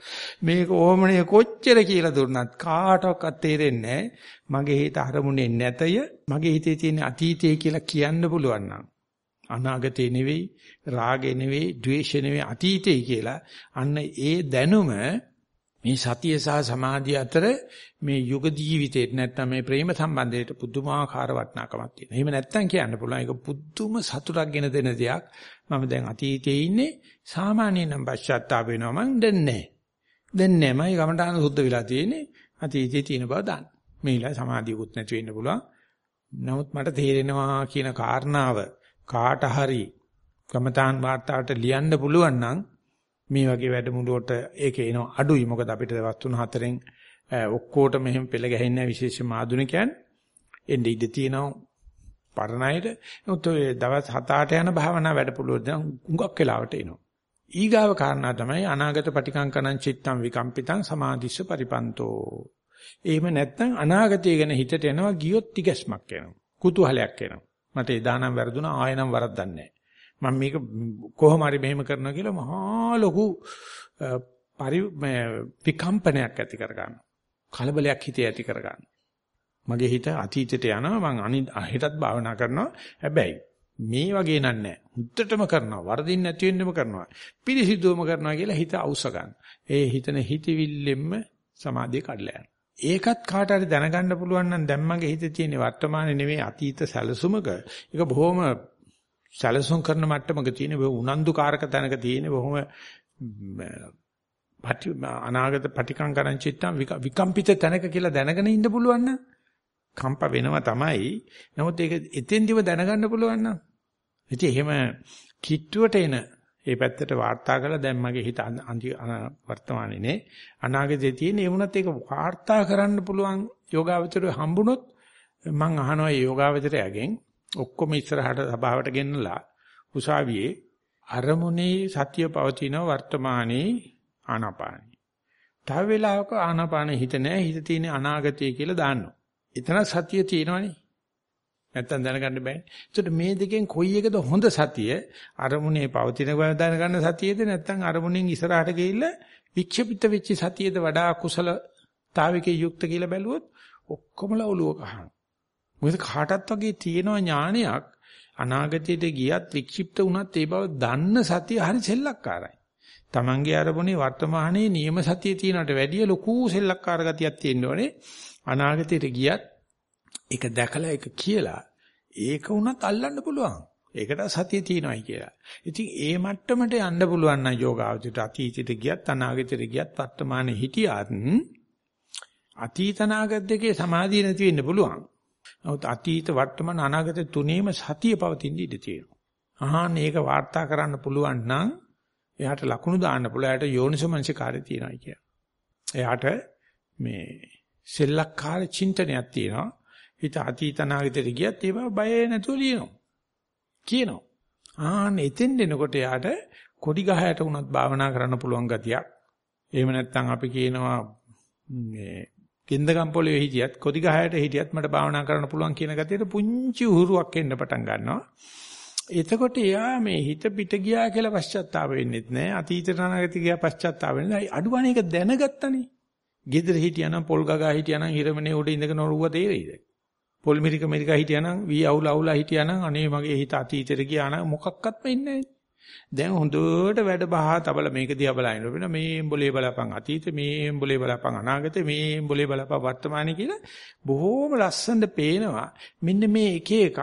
මේක ඕමනේ කොච්චර කියලා දුන්නත් කාටවත් තේරෙන්නේ මගේ හිත අරමුණේ නැතය මගේ හිතේ තියෙන අතීතය කියලා කියන්න පුළුවන් නම් අනාගතේ නෙවෙයි රාගේ නෙවෙයි ද්වේෂේ නෙවෙයි අතීතේ කියලා අන්න ඒ දැනුම මේ සතිය සහ සමාධිය අතර මේ යුග ජීවිතේට නැත්නම් මේ ප්‍රේම සම්බන්ධයට පුදුමාකාර වටිනාකමක් තියෙනවා. එහෙම නැත්නම් කියන්න පුළුවන් ඒක පුදුම සතුටක් ගෙන දෙන දෙයක්. මම දැන් අතීතයේ ඉන්නේ සාමාන්‍ය නම් පශ්චාත්තාප වෙනවා මං දැන් නැහැ. දැන් නැහැ මම ගමටහන සුද්ධ වෙලා තියෙන්නේ අතීතයේ තියෙන බව දන්න. මේලා සමාධියකුත් නැති වෙන්න පුළුවන්. නමුත් මට තේරෙනවා කියන කාරණාව කාට හරි ගමතාන් වාර්තාවට ලියන්න පුළුවන් නම් මේ වගේ වැඩමුළුවට ඒක එනවා අඩුයි. මොකද අපිට දවස් 3-4න් ඔක්කොට මෙහෙම පෙළ ගැහෙන්නේ විශේෂම ආධුනිකයන්. එන්නේ ඉඳ තියෙනවා පරණයිද උත් ඔය දවස් 7-8 යන භාවනා වැඩපොළුව දැන් උඟක් වෙලාවට එනවා. ඊගාව කාරණා තමයි අනාගත පටිකංකණං චිත්තං විකම්පිතං සමාධිස්ස පරිපන්තෝ. එහෙම නැත්නම් අනාගතය ගැන හිතට එනවා ගියොත් තිගැස්මක් එනවා. කුතුහලයක් එනවා. මට එදානම් වැරදුනා ආයෙනම් වරද්දන්නේ නැහැ. මම මේක කොහොම හරි මෙහෙම කරනවා කියලා මහා ලොකු පරි විකම්පනයක් ඇති කර ගන්නවා. කලබලයක් හිතේ ඇති කර ගන්නවා. මගේ හිත අතීතයට යනවා මං අහිතත් භාවනා කරනවා. හැබැයි මේ වගේ නන්නේ හුත්තටම කරනවා වරදින් නැති වෙන්නම කරනවා පිළිසිදුවම කරනවා කියලා හිත අවශ්‍ය ගන්න. ඒ හිතන හිතවිල්ලෙම්ම සමාධිය කඩලා යනවා. ඒකත් කාට හරි දැනගන්න පුළුවන් නම් දැන් මගේ හිතේ තියෙන වර්තමානයේ නෙවෙයි අතීත සැලසුමක ඒක බොහොම සැලසුම් කරන මට්ටමක තියෙන උනන්දුකාරක තැනක තියෙන බොහොම අනාගත පටිකං කරන් චිත්තම් විකම්පිත තැනක කියලා දැනගෙන ඉන්න පුළුවන් නම් කම්ප වෙනවා තමයි. නමුත් ඒක එතෙන්දිව දැනගන්න පුළුවන් නම් ඉතින් එහෙම කිට්ටුවට එන ඒ පැත්තට වාර්තා කරලා දැන් මගේ හිත වර්තමානයේ නේ අනාගතයේ තියෙන ඒ වුණත් ඒක වාර්තා කරන්න පුළුවන් යෝගාවචරය හම්බුනොත් මම අහනවා ඒ යෝගාවචරයගෙන් ඔක්කොම ඉස්සරහට සභාවට ගෙන්නලා උසාවියේ අරමුණේ සතිය පවතින වර්තමානයේ ආනාපානයි. තව වෙලාවක ආනාපාන හිත නැහැ හිත තියෙන අනාගතය කියලා දාන්නවා. එතන සතිය තියෙනවනේ. නැත්තම් දැනගන්න බෑනේ. ඒකට මේ දෙකෙන් කොයි එකද හොඳ සතිය? අරමුණේ පවතින බව දැනගන්න සතියේද නැත්තම් අරමුණෙන් ඉස්සරහට ගිහිල්ලා වික්ෂිපිත වෙච්ච සතියේද වඩා කුසල තාවිකේ යුක්ත කියලා බැලුවොත් ඔක්කොමලා ඔලුව කහනවා. මොකද කාටත් වගේ තියෙන ඥානයක් අනාගතයට ගියත් වික්ෂිප්ත වුණත් ඒ බව දන්න සතිය හරි සෙල්ලක්කාරයි. Tamange අරමුණේ වර්තමානයේ නියම සතිය තියෙනට වැඩිය ලොකු සෙල්ලක්කාර ගතියක් තියෙන්න ඕනේ. අනාගතයට ගියත් ඒක දැකලා ඒක කියලා ඒක වුණත් අල්ලන්න පුළුවන්. ඒකට සතිය තියෙනවායි කියලා. ඉතින් ඒ මට්ටමට යන්න පුළුවන් නම් යෝගාවචරයට අතීතයට ගියත් අනාගතයට ගියත් වර්තමානයේ හිටියත් අතීත අනාගත දෙකේ සමාධිය නැති වෙන්න පුළුවන්. නමුත් අතීත වර්තමාන අනාගත තුනේම සතිය පවතින ඉඩ තියෙනවා. අහන්න ඒක වාර්තා කරන්න පුළුවන් නම් එයාට ලකුණු දාන්න පුළුවන්. එයාට යෝනිසමංශකාරය තියෙනවා කිය. එයාට මේ සෙල්ලක්කාර චින්තනයක් තියෙනවා. හිත අතීත අනාගතයට ගියත් ඒ බව බය නැතුව ලියනවා. කියනවා. ආන්න එතෙන් දෙනකොට එයාට කොඩි ගහයට උනත් භාවනා කරන්න පුළුවන් ගතියක්. එහෙම නැත්නම් අපි කියනවා මේ කින්දගම් පොළවේ හිටියත් කොටි ගහයට හිටියත් මට භාවනා කරන්න පුළුවන් කියන ගතියට පුංචි උහුරුවක් එන්න පටන් ගන්නවා. එතකොට එයා මේ හිත පිට ගියා කියලා පශ්චාත්තාප වෙන්නෙත් නෑ. අතීතට අනාගත ගියා පශ්චාත්තාප වෙන්නේ නෑ. අඩුවනේ ඒක දැනගත්තනේ. ගෙදර හිටියානම් පොල් ගගා හිටියානම් හිරමනේ උඩ ඉඳගෙන ඔරුව තේරෙයිද? පොල් මිරික මිරික හිටියානම් වී අවුල අවුල හිටියානම් අනේ මගේ හිත අතීතෙට ගියා නම් මොකක්වත්ම ඉන්නේ නෑ. දැන් හොඳට වැඩ බහා තබල මේක දිහා බලන වෙන මේ බොලේ බලපන් අතීත මේ බොලේ බලපන් අනාගත මේ බොලේ බලපන් වර්තමානයේ කියලා බොහෝම ලස්සනට පේනවා. මෙන්න මේ එක එකක්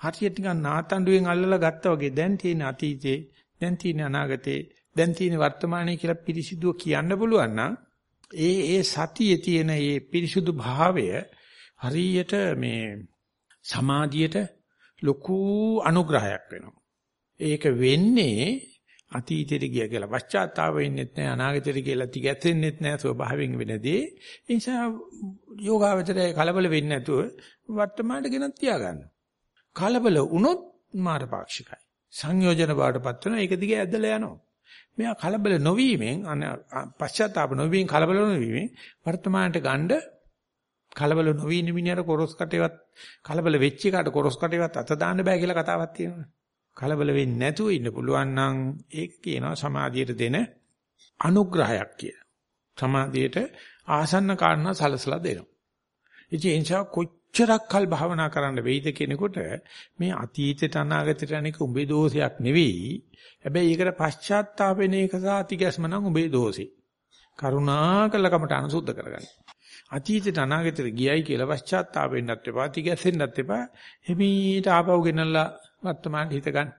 හරියට නිකන් නාතඬුවෙන් අල්ලලා ගත්තා වගේ දැන් තියෙන අතීතේ දැන් තියෙන අනාගතේ දැන් තියෙන වර්තමානයේ කියලා පිරිසිදුව කියන්න පුළුවන් නම් ඒ ඒ සතියේ තියෙන ඒ පිරිසුදු භාවය හරියට මේ සමාධියට ලොකු අනුග්‍රහයක් වෙනවා. ඒක වෙන්නේ අතීතයට ගිය කියලා. පශ්චාත්තාප වෙන්නෙත් නැහැ අනාගතයට කියලා තිගැතෙන්නෙත් නැහැ ස්වභාවයෙන් වෙනදී ඒ නිසා යෝගාවචරය කලබල වෙන්නේ නැතුව වර්තමානට ගෙනත් තියාගන්න. කලබල වුණොත් මාරපාක්ෂිකයි සංයෝජන බාටපත් වෙනවා ඒක දිගේ ඇදලා යනවා. මෙයා කලබල නොවීමෙන් පශ්චාත්තාප නොවීම කලබල නොවීමෙන් වර්තමානට ගන්න කලබල නොවී නිමිනියර කොරස් කටේවත් කලබල වෙච්ච එකට කොරස් කටේවත් අත දාන්න බෑ කියලා කතාවක් තියෙනවා කලබල වෙන්නේ නැතුව ඉන්න පුළුවන් නම් ඒක කියනවා සමාධියට දෙන අනුග්‍රහයක් කියලා. සමාධියට ආසන්න කාරණා සලසලා දෙනවා. ඉතින් ඒ නිසා කොච්චරක් කල් භාවනා කරන්න වෙයිද කෙනෙකුට මේ අතීතයට අනාගතයට අනේක උඹේ දෝෂයක් නෙවෙයි. හැබැයි ඒකට පශ්චාත්තාප වෙන එක සහ අතිගැස්ම නම් උඹේ දෝෂේ. කරුණාකල කමට අනුසුද්ධ කරගන්න. අතීතයට අනාගතයට ගියයි කියලා පශ්චාත්තාප වෙන්නත් එපා, අතිගැස්සෙන්නත් එපා. හිමීට ආපහු ගෙනල්ලා වර්තමානට හිත ගන්න.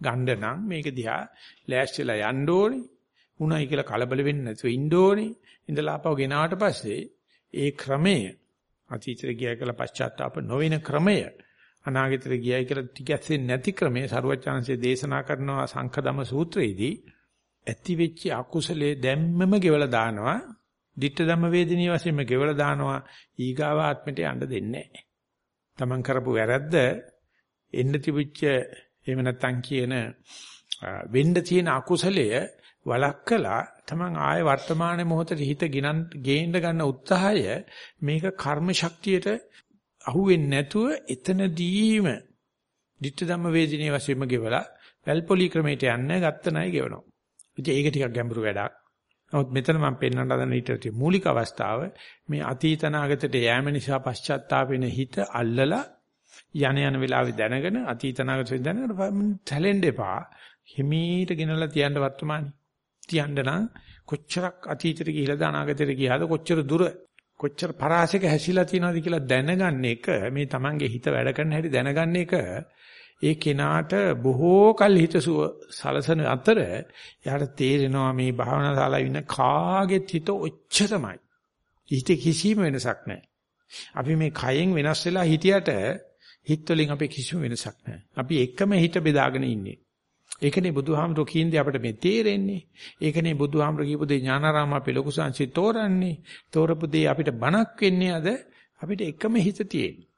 ගන්න නම් මේක දිහා ලෑස්තිලා යන්න ඕනේ. උණයි කියලා කලබල වෙන්නේ නැතුව ඉන්න ඕනේ. ඉඳලා ආපහු ගෙනාවට පස්සේ ඒ ක්‍රමය අතීතයට ගියයි කියලා පශ්චාත්තාප නොවන ක්‍රමය අනාගතයට ගියයි කියලා ටිකැස්සෙන්නේ නැති ක්‍රමය සරුවචාන්සේ දේශනා කරනවා සංඛදම සූත්‍රයේදී ඇති වෙච්ච අකුසලයේ දැම්මම ගෙවලා දානවා ditta ධම්ම වේදිනිය වශයෙන්ම ගෙවලා දානවා ඊගාව ආත්මයට යන්න දෙන්නේ නැහැ. Taman කරපු වැරද්ද එන්න තිබිච්ච එහෙම නැත්නම් කියන වෙන්න තියෙන අකුසලය වළක්කලා තමන් ආය වර්තමාන මොහොතේ හිත ගිනන් ගේන්න ගන්න උත්සාහය මේක කර්ම ශක්තියට අහුවෙන්නේ නැතුව එතනදීම ditta ධම්ම වේදිනේ වශයෙන්ම ගෙවලා වැල්පොලි ක්‍රමයට යන්නේ ගත්ත ණය ගෙවනවා. ඉතින් ඒක ටිකක් ගැඹුරු වැඩක්. නමුත් මෙතන මම පෙන්වන්න හදන ඊට මූලික අවස්ථාව මේ අතීත නාගතයට යෑම නිසා පශ්චාත්තාප වෙන හිත අල්ලලා යන යන වෙලාවේ දැනගෙන අතීත නාගතය දැනගෙන තැලෙන්න එපා. හිමීට ගෙනලා තියන්න වර්තමානයේ. තියන්න නම් කොච්චරක් අතීතයට ගිහිලාද අනාගතයට ගියාද කොච්චර දුර කොච්චර පරාසයක හැසිලා තියෙනවද කියලා දැනගන්න එක මේ Tamange හිත වැඩ කරන හැටි දැනගන්න එක ඒ කෙනාට බොහෝ කල් හිතසුව සලසන අතර යාට තේරෙනවා මේ භාවනා ශාලාවේ ඉන්න කාගෙත් හිත ඔච්චරමයි. හිතේ කිසිම වෙනසක් නැහැ. අපි මේ කයෙන් වෙනස් වෙලා හිටියට හිත වලින් අපේ කිසිම වෙනසක් නැහැ. අපි එකම හිත බෙදාගෙන ඉන්නේ. ඒකනේ බුදුහාමුදුරු කියන්නේ අපිට මේ තේරෙන්නේ. ඒකනේ බුදුහාමුදුරු කියපු දේ ඥානාරාම අපේ ලොකු සංසි තෝරන්නේ. තෝරපු දේ අපිට බණක් වෙන්නේ අද අපිට එකම හිත තියෙන්නේ.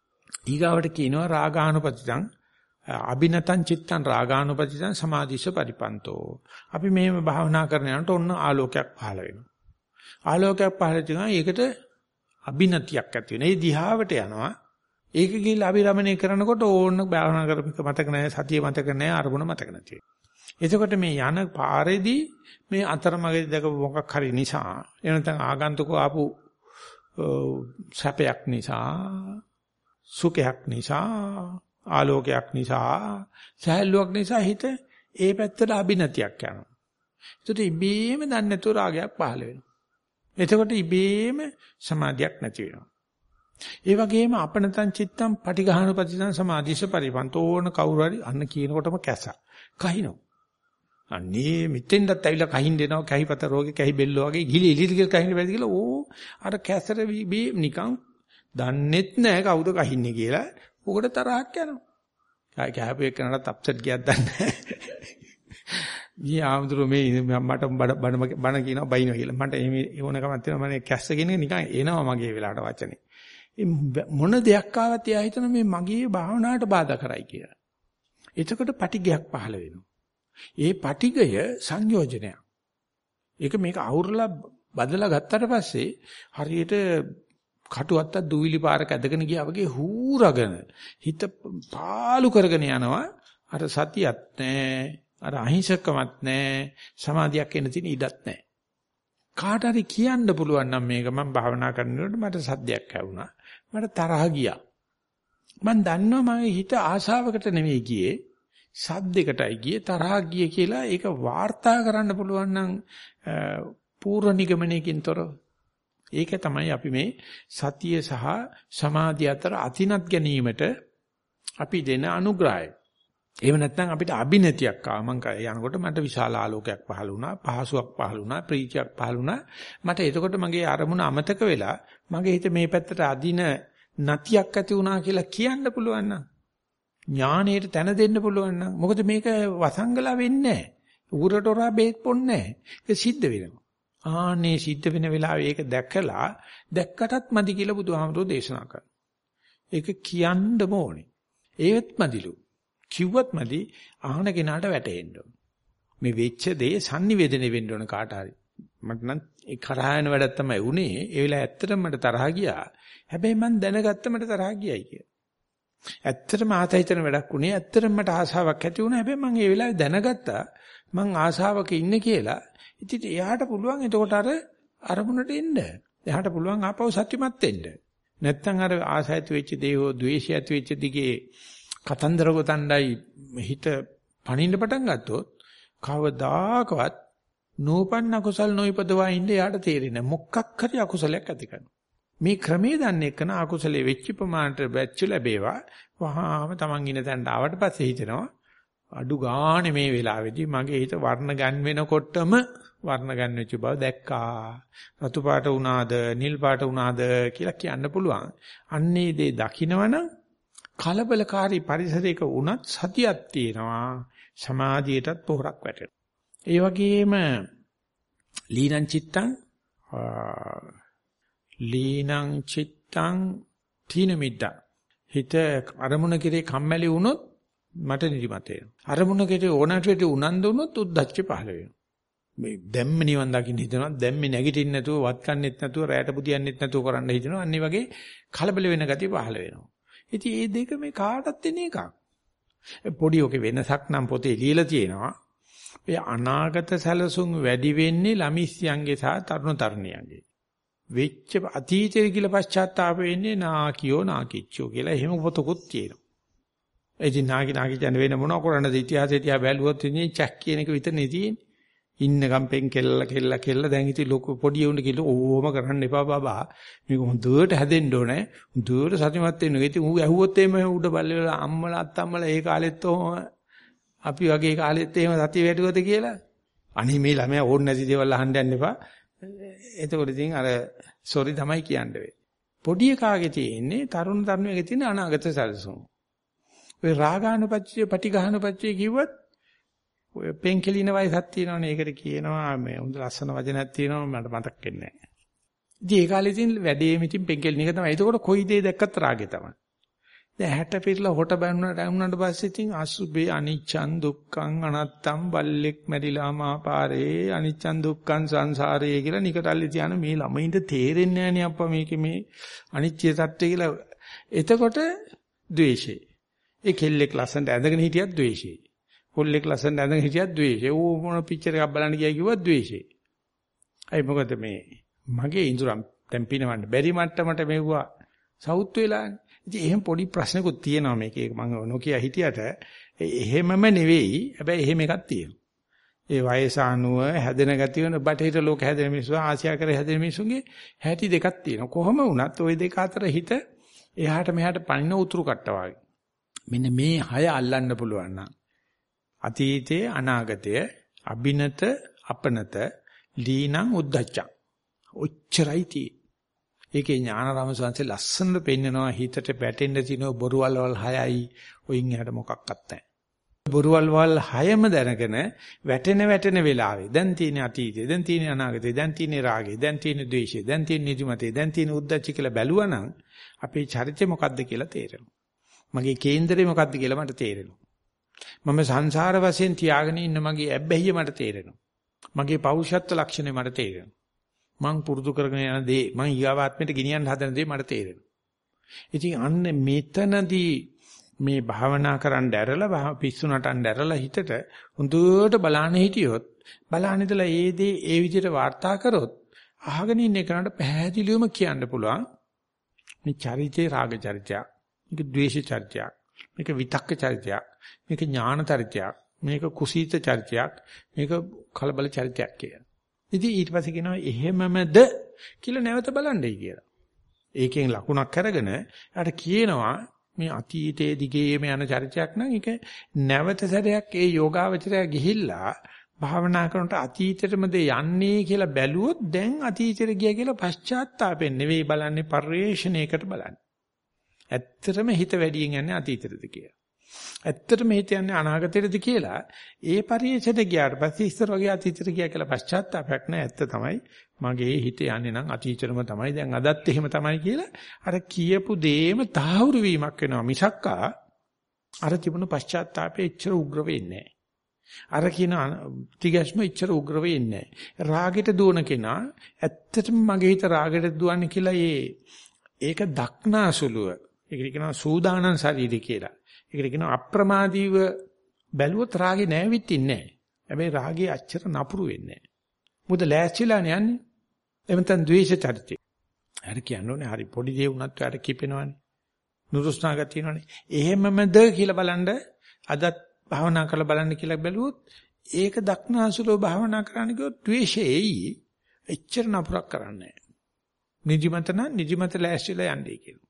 ඊගාවට කියනවා රාගානුපතිතං අබිනතං චිත්තං රාගානුපතිතං සමාධිස පරිපන්තෝ. අපි මෙහෙම භාවනා කරන යනකොට ඔන්න ආලෝකයක් පහළ වෙනවා. ආලෝකයක් පහළ වෙනවා ඒකට අබිනතියක් ඇති වෙනවා. ඒ දිහාවට යනවා. ඒක ගිහිල්ලා අභිරමණය කරනකොට ඕන භාවනා කරපිට මතක නැහැ සතිය මතක නැහැ අරමුණ මතක නැති එතකොට මේ යන පාරේදී මේ අතරමඟදී දැකපු මොකක් හරි නිසා එනතන් ආගන්තුක ආපු සැපයක් නිසා සුඛයක් නිසා ආලෝකයක් නිසා සහැල්ලුවක් නිසා හිත ඒ පැත්තට අභිනතියක් යනවා. ඒකට ඉබේම දන්නේ නැතුව රාගයක් පහළ වෙනවා. එතකොට ඉබේම සමාධියක් නැති වෙනවා. ඒ වගේම අපනතං චිත්තං පටිඝානුපතිතං සමාධිස පරිපන්ත ඕන කවුරු හරි අන්න කියනකොටම කැස. කහිනෝ. අන්නේ මිත්ෙන්දත් ඇවිල්ලා කහින් දෙනවා කැහිපත රෝගේ කැහි බෙල්ලෝ වගේ ගිලි ඉලි කියලා කහින්න බැරිද කියලා ඕ අර කැසට බී නිකන් දන්නෙත් නැහැ කවුද කහින්නේ කියලා. උකට තරහක් යනවා. කැහපු එක්කනට අප්සෙට් ගියක් දන්නේ මේ ආමතුරු මේ මට බණ බණ කියනවා බයිනවා කියලා. මට එහෙම ඕනකමක් තියෙනවා මම කැස්ස කියන නිකන් එනවා මගේ වෙලාවට වචනේ. මොන දෙයක් ආවත් එයා හිතන මේ මගේ භාවනාවට බාධා කරයි කියලා. එතකොට පටිගයක් පහළ වෙනවා. ඒ පටිගය සංයෝජනයක්. ඒක මේක අවුරලා බදලා ගත්තට පස්සේ හරියට කටුවත්ත දුවිලි පාරක ඇදගෙන ගියා වගේ හූරගෙන හිත පාලු කරගෙන යනවා. අර සතියක් නැහැ. අර අහිංසකමත් නැහැ. සමාධියක් එන්න තියෙන ඉඩක් නැහැ. කාට හරි කියන්න පුළුවන් නම් මේක මම භාවනා කරනකොට මට සද්දයක් ඇහුණා. මට තරහ ගියා. මම දන්නවා මගේ හිත ආශාවකට නෙවෙයි ගියේ සද්දයකටයි ගියේ තරහ ගියේ කියලා ඒක වාර්තා කරන්න පුළුවන් නම් පූර්ව නිගමනයකින් තොරව ඒක තමයි අපි මේ සතිය සහ සමාධිය අතර අතිනත් ගැනීමට අපි දෙන අනුග්‍රහය. එහෙම නැත්නම් අපිට අභිනතියක් ආව මං යනකොට මට විශාල ආලෝකයක් පහළ වුණා පහසුවක් පහළ වුණා ප්‍රීතියක් පහළ වුණා. මට එතකොට මගේ අරමුණ අමතක වෙලා මගේ හිත මේ පැත්තට අදින නතියක් ඇති වුණා කියලා කියන්න පුළුවන් නම් ඥානයට තැන දෙන්න පුළුවන් නම් මොකද මේක වසංගලා වෙන්නේ නැහැ. උගුරට හොරා බේත් පොන්නේ නැහැ. ඒක සිද්ධ වෙනවා. ආනේ සිද්ධ වෙන වෙලාවේ ඒක දැකලා දැක්කටත් මදි කියලා බුදුහාමුදුරෝ දේශනා කරනවා. ඒක කියන්නම ඕනේ. ඒත් මදිලු. කිව්වත් මදි අහන කෙනාට වැටෙන්න මේ වෙච්ච දේ sannivedana වෙන්න ඕන කාට හරි. මට නම් ඒ කරහායන වැඩක් තමයි උනේ. ඒ වෙලාව ඇත්තටම මට තරහ ගියා. හැබැයි මම දැනගත්ත මට තරහ ගියයි කියලා. ඇත්තටම ආතහිතන වැඩක් උනේ ඇත්තටම මට ආසාවක් ඇති වුණා. හැබැයි මම ඒ වෙලාවේ දැනගත්තා මං ආසාවක ඉන්නේ කියලා. ඉතින් එයාට පුළුවන් එතකොට අර අරමුණට එන්න. එයාට පුළුවන් ආපහු සත්‍යමත් වෙන්න. නැත්තම් අර ආසයිත වෙච්ච දේ හෝ ද්වේෂය ඇති වෙච්ච දිගේ කතන්දර ගොතණ්ඩයි හිත පණින්න පටන් ගත්තොත් කවදාකවත් නූපන්න කුසල් නොයිපදවා ඉන්න යාට තේරෙන්නේ මොකක් හරි අකුසලයක් ඇති කරනවා. මේ ක්‍රමේ දන්නේ කන අකුසලේ වෙච්ච ප්‍රමාණයට බැච්ච ලැබේවා. වහාම Taman ඉන තැනට ආවට පස්සේ හිතෙනවා අඩු ගානේ මේ වෙලාවේදී මගේ හිත වර්ණ ගන් වෙනකොටම වර්ණ ගන්න වෙච්ච බව දැක්කා. රතු පාට වුණාද, නිල් පාට වුණාද කියලා කියන්න පුළුවන්. අන්නේ දේ දකිනවනම් කලබලකාරී පරිසරයක වුණත් සතියක් තියෙනවා. සමාධියටත් පොහොරක් වැටෙනවා. ඒ වගේම ලීනං චිත්තං ලීනං චිත්තං තීන මිද්දා හිත අරමුණ කෙරේ කම්මැලි වුණොත් මට නිදිමත එනවා. අරමුණ කෙරේ ඕනට වෙටි උනන්දු වුණොත් උද්දච්ච පහළ වෙනවා. මේ දැම්ම නිවන් දකින්න හිතනවා දැම්ම නැගිටින්න නැතුව වත් කන්නෙත් නැතුව රැයට පුදියන්නෙත් නැතුව කරන්න හිතනවා. අන්න වගේ කලබල වෙන ගතිය පහළ වෙනවා. ඉතින් මේ දෙක මේ කාටත් එන එකක්. පොඩි ඔකේ වෙනසක් නම් පොතේ ලියලා තියෙනවා. ඒ අනාගත සැලසුම් වැඩි වෙන්නේ ළමිස්යන්ගේ සහ තරුණ තරුණියන්ගේ. වෙච්ච අතීතයේ කියලා පශ්චාත්තාප වෙන්නේ නාකියෝ නාකිච්චෝ කියලා එහෙම පොතකුත් තියෙනවා. එදින නාකි නාකි කියන වෙන මොනව කරන්නද ඉතිහාසය තියා බැලුවොත් ඉන්නේ චැක් කියන එක විතරනේ තියෙන්නේ. ඉන්නකම් පෙන් කෙල්ල කෙල්ල කෙල්ල දැන් ඉතින් ලොකු පොඩි උන්ට කිව්ල ඕවම කරන්න එපා බබා. මේක හොඳට හැදෙන්න ඕනේ. හොඳට සතුටුමත් වෙන්න. ඉතින් ඌ ඇහුවොත් එimhe උඩ බල්ලේ අම්මලා අත්තම්මලා ඒ කාලෙත් ඔහොම අපි වගේ කාලෙත් එහෙම සතිය වැටුවද කියලා. අනේ මේ ළමයා ඕන නැති දේවල් අහන්න යන්න එපා. එතකොට ඉතින් අර සෝරි තමයි කියන්නේ. පොඩි එකාගේ තියෙන්නේ තරුණ තරුණියගේ තියෙන අනාගත සැලසුම්. ඔය රාගානුපච්චය, පටිඝානුපච්චය කිව්වත් ඔය පෙන්කෙලින වයසක් තියෙනවනේ. ඒකට කියනවා මේ හොඳ ලස්සන වචනයක් තියෙනවා මට මතක් වෙන්නේ නැහැ. ඉතින් ඒ කාලේ ඉතින් වැඩේ මිටින් පෙන්කෙලින එක තමයි. ඒකෝට කොයි දේ දැක්කත් රාගේ තමයි. දැන් 60 පිරලා හොට බැන්නුනට වුණාට පස්සේ ඉතින් අසුබේ අනිච්චන් දුක්ඛං අනත්තම් බල්ලෙක් මැරිලා මාපාරේ අනිච්චන් දුක්ඛං සංසාරේ කියලා නිකටල්ලි තියන මේ ළමයින්ට තේරෙන්නේ නැහැ අප්පා මේකේ මේ අනිච්චය தත්ත්වය කියලා එතකොට ද්වේෂේ ඒ කෙල්ලෙක් ලස්සනට ඇඳගෙන හිටියත් ද්වේෂේ කොල්ලෙක් ලස්සනට ඇඳගෙන හිටියත් ද්වේෂේ ඌ මොන පික්චර් එකක් බලන්න ගියා කිව්වත් ද්වේෂේ අයි මොකද මේ? මගේ ඉඳුරම් දැන් පිනවන්න බැරි මට්ටමට මෙව්වා. සවුත් වෙලානේ ඉතින් එහෙම පොඩි ප්‍රශ්නකුත් තියෙනවා මේකේ. මම නොකිය හිටියට. එහෙමම නෙවෙයි. හැබැයි එහෙම එකක් තියෙනවා. ඒ වයස අනුව හැදෙන ගතිය වෙන බටහිර ලෝක හැදෙන මිනිස්සු ආසියා කරේ හැදෙන මිනිස්සුන්ගේ හැටි දෙකක් තියෙනවා. කොහොම වුණත් ওই දෙක අතර හිත එහාට මෙහාට පනින උතුරු කට්ට වගේ. මෙන්න මේ හය අල්ලන්න පුළුවන් නම් අතීතයේ අනාගතය අභිනත අපනත ලීනං උද්දච්ච. ඔච්චරයි තියෙන්නේ. ඒකේ ඥානාරාම සංසේ ලස්සනට පෙන්නනවා හිතට වැටෙන්න තියෙන බොරුවල් වල හයයි ඔයින් එහාට මොකක්වත් නැහැ. බොරුවල් වල හයම දැනගෙන වැටෙන වැටෙන වෙලාවේ දැන් තියෙන අතීතේ දැන් තියෙන අනාගතේ දැන් තියෙන රාගේ දැන් තියෙන ද්වේෂේ දැන් තියෙන නිදිමතේ දැන් තියෙන උද්දච්ච කියලා බැලුවනම් අපේ චරිතය මොකද්ද කියලා තේරෙනවා. මගේ කේන්දරේ මොකද්ද කියලා මට තේරෙනවා. මම සංසාර වශයෙන් තියාගෙන ඉන්න මගේ ඇබ්බැහිය මට තේරෙනවා. මගේ පෞරුෂත්ව ලක්ෂණය මට තේරෙනවා. මං පුරුදු කරගෙන යන දේ මං ඊගාවාත්මයට ගෙනියන්න හදන දේ මට තේරෙනවා. ඉතින් අන්න මෙතනදී මේ භාවනා කරන්න ඇරලා පිස්සු නටන්න ඇරලා හිතට හොඳට බලන්න හිටියොත් බලන්න ඉතලා ඒ දේ ඒ විදිහට වාර්තා කරොත් අහගෙන ඉන්න එකනට පැහැදිලිවම කියන්න පුළුවන් මේ චරිතේ රාග චරිතයක් මේක ද්වේෂ චරිතයක් මේක විතක්ක චරිතයක් මේක ඥාන චරිතයක් මේක කුසීත චරිතයක් මේක කලබල චරිතයක් කියලා ඉතින් ඊට පස්සේ කියනවා එහෙමමද කියලා නැවත බලන්නයි කියලා. ඒකෙන් ලකුණක් අරගෙන යාට කියනවා මේ අතීතයේ දිගේම යන චරිතයක් නම් ඒක නැවත සැරයක් ඒ යෝගාවචරය ගිහිල්ලා භාවනා කරනකොට අතීතෙටමද යන්නේ කියලා බැලුවොත් දැන් අතීතෙට ගියා කියලා පශ්චාත්තාපෙන් නෙවෙයි බලන්නේ පරිේශණයකට බලන්නේ. ඇත්තටම හිත වැඩියෙන් යන්නේ අතීතෙටද කියලා. ඇත්තටම හිත යන්නේ අනාගතේටද කියලා. ඒ පරිේශයට ගියාට පස්සේ ඉස්සර වගේ අතීතයට ගියා කියලා පශ්චාත්තාවයක් නැහැ ඇත්ත තමයි. මගේ හිත යන්නේ නම් අතීතෙම තමයි. දැන් අදත් එහෙම තමයි කියලා අර කියපු දේම තාහුරු වීමක් වෙනවා. මිසක්කා අර තිබුණු පශ්චාත්තාපේ එච්චර උග්‍ර වෙන්නේ අර කියන තිගැස්ම එච්චර උග්‍ර වෙන්නේ රාගෙට දුවන කෙනා ඇත්තටම මගේ හිත රාගෙට දුවන්නේ කියලා ඒ ඒක දක්නාසුලුව. ඒකට කියනවා සූදානම් ශරීරය කියලා. ඒකට කියනවා අප්‍රමාදීව බැලුවොත් රාගේ නැවිත් ඉන්නේ නැහැ. හැබැයි රාගේ අච්චර නපුරු වෙන්නේ නැහැ. මොකද ලෑස්තිලානේ යන්නේ. එමෙතන ද්වේෂ චරිතය. හරි කියන්නේ හරි පොඩි දේ වුණත් ඔයාලට කිපෙනවනේ. නුරුස්නා ගතියනවනේ. එහෙමමද කියලා බලන්න අදත් භාවනා කරලා බලන්න කියලා බැලුවොත් ඒක දක්නාසුලෝ භාවනා කරන්න කිව්වොත් ද්වේෂෙයි එච්චර නපුරක් කරන්නේ නැහැ. නිදිමත නම් නිදිමත ලෑස්තිලා යන්නේ කියලා.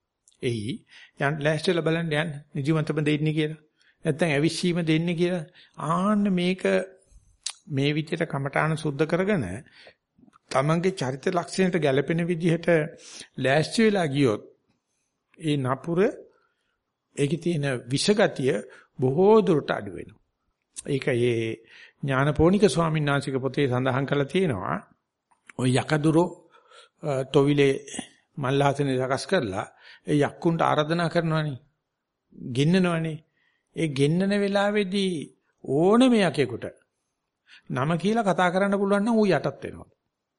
එයි යන් ලෑස්තිලා බලන්න යන්න නිදිමතම දෙන්නේ කියලා. නැත්තම් ඇවිස්සීම දෙන්නේ කියලා. ආන්න මේක මේ විදිහට කමඨාන සුද්ධ කරගෙන තමන්ගේ චරිත ලක්ෂණයට ගැළපෙන විදිහට ලෑස්ති වෙලා ගියොත් ඒ නපුර ඒකේ තියෙන විෂගතිය බොහෝ දුරට අඩු වෙනවා. ඒක ඒ ඥානපෝනික ස්වාමීන් වහන්සේගේ පොතේ සඳහන් කරලා තියෙනවා. ওই යකදුරෝ තොවිලේ මල්ලාසනේ සකස් කරලා ඒ යක්කුන්ට ආරාධනා කරනවනේ. ගෙන්නනවනේ. ඒ ගෙන්නන වෙලාවේදී ඕනෙම යකෙකුට නම කියලා කතා කරන්න පුළුවන් නම් ඌ යටත් වෙනවා.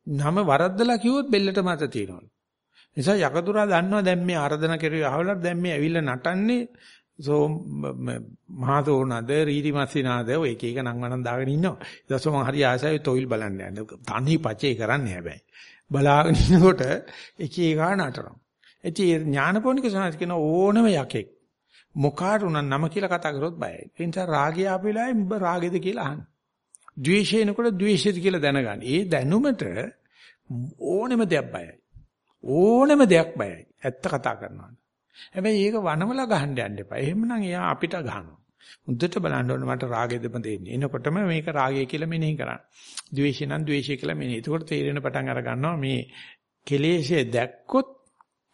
නම වරද්දලා කිව්වොත් බෙල්ලට මත තියෙනවා. නිසා යකදුරා දන්නවා දැන් මේ ආරාධනා කරුවේ අහවලක් දැන් මේ ඇවිල්ලා නටන්නේ සෝ මහතෝනද රීරිමස්සිනාද ඔය එක එක නම් වනම් දාගෙන ඉන්නවා. ඊට පස්සේ මම හරි ආසයි තොইল බලන්න යන්න. තනි පචේ කරන්නේ හැබැයි. බලාගෙන ඉන්නකොට එක එක නටනවා. ඉතින් ඥානපෝනික සමාජ කියන ඕනම යකෙක් මොකාට උනන් නම කියලා කතා කරොත් බයයි. ඒ නිසා රාගය ආපු වෙලාවේ උඹ රාගෙද කියලා අහන්න. ද්වේෂයනකොට ද්වේෂයද කියලා දැනගන්න. ඒ දැනුමට ඕනෙම දෙයක් බයයි. ඕනෙම දෙයක් බයයි. ඇත්ත කතා කරනවා. හැබැයි ඒක වනවලා ගහන්න යන්න එපා. එහෙමනම් එයා අපිට ගහනවා. මුද්දට බලන්න ඕනේ මට රාගෙදම දෙන්නේ. එනකොටම මේක රාගය කියලා මෙනෙහි කරන්න. ද්වේෂය නම් ද්වේෂය කියලා මෙනෙහි. එතකොට තේරෙන පටන් අර ගන්නවා මේ කෙලෙෂය දැක්කොත්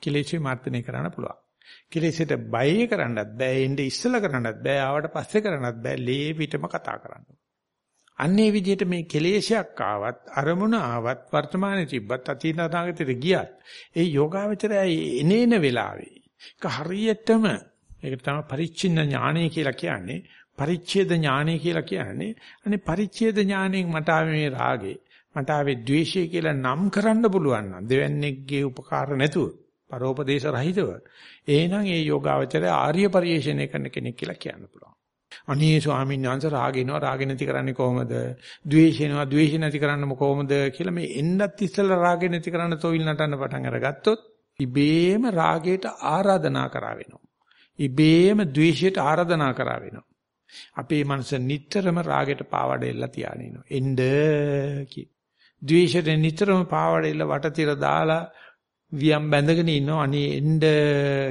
කෙලෙෂය මර්ධනය කරන්න පුළුවන්. කෙලෙසට බය කරන්නත් බෑ, එන්නේ ඉස්සලා කරන්නත් බෑ, ආවට පස්සේ කරන්නත් බෑ, ලේ පිටම කතා කරන්න. අන්නේ විදිහට මේ කෙලේශයක් ආවත් අරමුණ ආවත් වර්තමානයේ තිබ්බත් අතීත අනාගතයට ගියත් ඒ යෝගාවචරය එනේන වෙලාවේ ඒක හරියටම ඒකට තමයි පරිච්ඡින්න ඥානය කියලා කියන්නේ පරිච්ඡේද ඥානය කියලා කියන්නේ අනේ පරිච්ඡේද ඥාණයෙන් මට ආවේ මේ රාගේ මට ආවේ ද්වේෂය කියලා නම් කරන්න පුළුවන් නම් දෙවන්නේගේ උපකාර නැතුව පරෝපදේශ රහිතව එහෙනම් ඒ යෝගාවචරය ආර්ය පරිශ්‍රණය කරන කෙනෙක් කියලා කියන්න පුළුවන් අනේ ස්වාමීන් වහන්සේ රාගිනවා රාග නැති කරන්නේ කොහොමද? ද්වේෂිනවා ද්වේෂ නැති කරන්නම කොහොමද කියලා මේ එන්නත් ඉස්සෙල්ලා රාග නැති කරන්න තොවිල් නටන්න පටන් අරගත්තොත් ඉබේම රාගයට ආරාධනා කරා වෙනවා. ඉබේම ද්වේෂයට ආරාධනා කරා වෙනවා. අපේ මනස නිතරම රාගයට පාවඩ එල්ල තියාගෙන ඉනවා. එන්න කි. ද්වේෂයට නිතරම පාවඩ එල්ල වටතිර දාලා වියම් බැඳගෙන ඉන්නවා. අනේ එන්න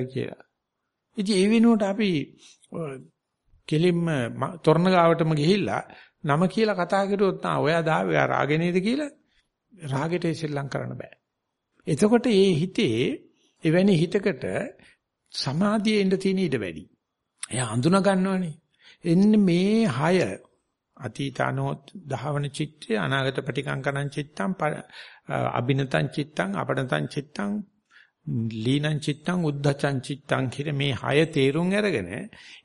කියලා. ඉතින් ඒ වෙනුවට අපි කෙලින්ම තොරණ ගාවටම ගිහිල්ලා නම කියලා කතා කරුවොත් නා ඔයා දාවේ ආ රාගෙ නේද කියලා රාගෙට ඉස්සෙල්ලම් කරන්න බෑ. එතකොට මේ හිතේ එවැනි හිතකට සමාධියේ ඉඳ තියෙන ඉඩ වැඩි. එයා අඳුන ගන්නවනේ. එන්න මේ හය අතීතනෝත් දහවන චිත්තය අනාගත පටිකංකණං චිත්තං අබිනතං චිත්තං අපනතං චිත්තං ලීනං චිත්තං උද්ධචං චිත්තං කියන මේ හය තේරුම් අරගෙන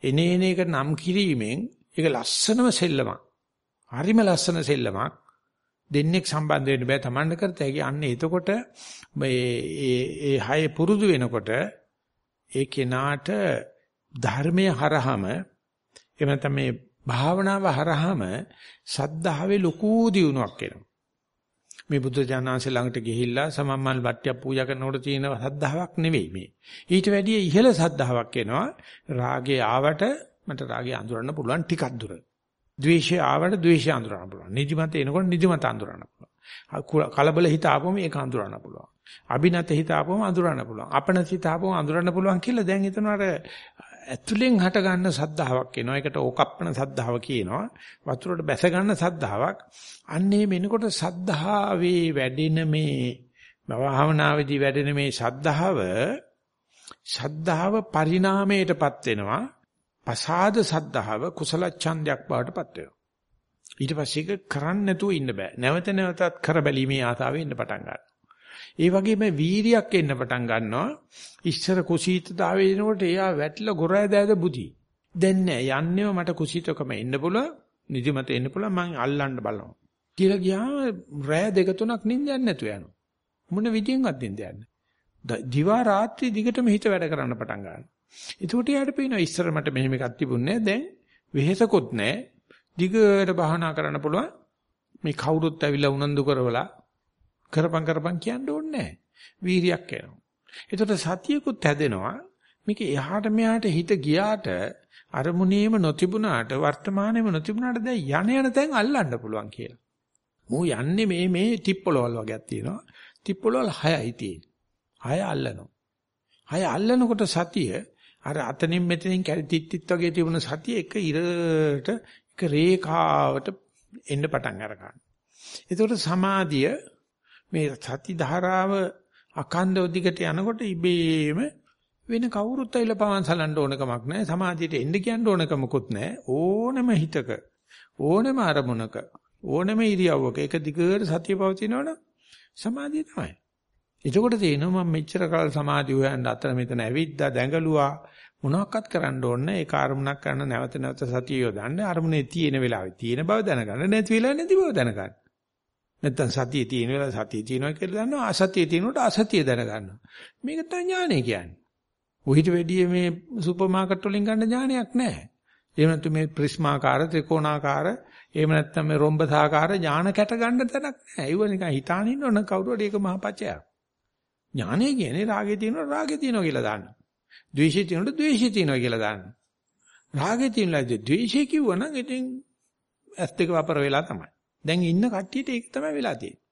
එනේන එක නම් කිරීමෙන් ඒක ලස්සනම සෙල්ලමක්. හරිම ලස්සන සෙල්ලමක්. දෙන්නෙක් සම්බන්ධ වෙන්න බෑ Tamanne කරත හැකි. අන්න එතකොට මේ ඒ හය පුරුදු වෙනකොට ඒ කෙනාට ධර්මයේ හරහම එහෙම නැත්නම් මේ භාවනාව හරහම සද්ධාවේ ලොකු දියුණුවක් එනවා. මේ බුද්ධ ඥානanse ළඟට ගිහිල්ලා සමම්මල් වට්ටියක් පූජා කරනකොට තියෙන සද්ධාාවක් නෙවෙයි මේ. ඊට වැඩිය ඉහළ සද්ධාාවක් එනවා. රාගේ ආවට මට රාගේ අඳුරන්න පුළුවන් ටිකක් දුර. ද්වේෂය ආවට ද්වේෂය අඳුරන්න පුළුවන්. නිදිමත එනකොට නිදිමත අඳුරන්න පුළුවන්. කලබල හිත ආපුවම ඒක අඳුරන්න පුළුවන්. අභිනත හිත ආපුවම අඳුරන්න පුළුවන්. අපනත හිත ආපුවම අඳුරන්න පුළුවන් කියලා දැන් හිතනවාට ඇතුලෙන් හට ගන්න සද්ධාාවක් එනවා. ඒකට ඕකප්පන සද්ධාව කියනවා. වතුරට බැස ගන්න සද්ධාාවක්. අන්නේ මෙනකොට සද්ධාවේ වැඩෙන මේ භවහමනාවේදී වැඩෙන මේ සද්ධාව සද්ධාව පරිණාමයටපත් වෙනවා. පසාද සද්ධාව කුසල ඡන්දයක් බවටපත් වෙනවා. ඊට පස්සේ ඒක කරන්න නැතුව ඉන්න බෑ. නැවත නැවතත් කර බැලීමේ ආසාවෙ ඉන්න පටන් ගන්නවා. ඒ වගේම වීරියක් එන්න පටන් ගන්නවා. ඉස්සර කුසීතතාවයේ එනකොට එයා වැටිලා ගොරය දෑද බුදි. දැන් නෑ යන්නේම මට කුසීතකම එන්න පුළුවන්. නිදිමත එන්න පුළුවන් මං අල්ලන්න බලනවා. කියලා ගියාම රෑ දෙක තුනක් නිින්දයක් නැතුව යනවා. මොන විදියෙන්වත් නිින්ද යන්නේ. දිවා රාත්‍රී දිගටම හිත වැඩ කරන්න පටන් ගන්නවා. ඒකට යාට පේනවා ඉස්සර මට මෙහෙම එකක් තිබුණේ දැන් වෙහෙසකුත් නැහැ. දිගට භාවනා කරන්න පුළුවන්. මේ කවුරුත් ඇවිල්ලා උනන්දු කරවලා කරපන් කරපන් කියන්න ඕනේ නැහැ. වීරියක් එනවා. ඒකට සතියකුත් හැදෙනවා. මේක එහාට මෙහාට හිත ගියාට අරමුණේම නොතිබුණාට වර්තමානයේම නොතිබුණාට දැන් යන යන තැන් අල්ලන්න පුළුවන් කියලා. මෝ යන්නේ මේ මේ ටිප්පොළවල් වගේක් තියෙනවා. ටිප්පොළවල් 6යි තියෙන්නේ. 6 අල්ලනවා. 6 අල්ලනකොට සතිය අර අතනින් මෙතනින් කැරිතිත්තිත් වගේ තිබුණ සතිය එක ඉරට එක රේඛාවට එන්න පටන් අර ගන්නවා. ඒතකොට සමාධිය මේ සති ධාරාව අකන්දව දිගට යනකොට ඉබේම වෙන කවුරුත් ඇවිල්ලා පවන්සලන්න ඕන කමක් නැහැ. සමාධියට එන්න කියන්න ඕන කමකුත් නැහැ. ඕනම හිතක ඕනම අරමුණක ඕනම ඉරියව්වක එක දිගට සතිය පවතිනවනම් සමාධිය තමයි. එතකොට තේරෙනවා මම මෙච්චර කාල සමාධිය හොයන්න අතර මෙතන ඇවිද්දා දැඟලුවා මොනවාක්වත් කරන්න ඕනේ ඒ කාර්මුණක් කරන නැවත නැවත සතිය යොදන්න අරමුණේ තියෙන වෙලාවේ තියෙන බව දැනගන්න නැති වෙලාවේ නැති බව දැනගන්න. නැත්තම් සතිය තියෙන වෙලාව සතිය තියෙනවා කියලා දන්නවා අසතිය තියෙනකොට අසතිය දැනගන්නවා. මේක තමයි ඥානය කියන්නේ. උහිට වෙඩිය මේ සුපර් මාකට් වලින් ගන්න ඥානයක් නැහැ. එහෙම නැත්නම් මේ ප්‍රිස්මාකාර ත්‍රිකෝණාකාර එහෙම නැත්නම් මේ රොම්බසාකාර ඥාන කැට ගන්න තැනක් නැහැ. ඒව නිකන් හිතාන ඉන්නවනම් කවුරු හරි ඒක මහපච්චයක්. ඥානය කියන්නේ රාගේ තියෙනවා රාගේ තියෙනවා කියලා දාන්න. ද්වේෂය තියෙනකොට ද්වේෂය තියෙනවා කියලා දාන්න. රාගේ තියෙනලාද ද්වේෂය කිව්වනම් ඉතින් ඇස් දෙක වපර වෙලා තමයි. දැන් ඉන්න කට්ටියට ඒක තමයි වෙලා තියෙන්නේ.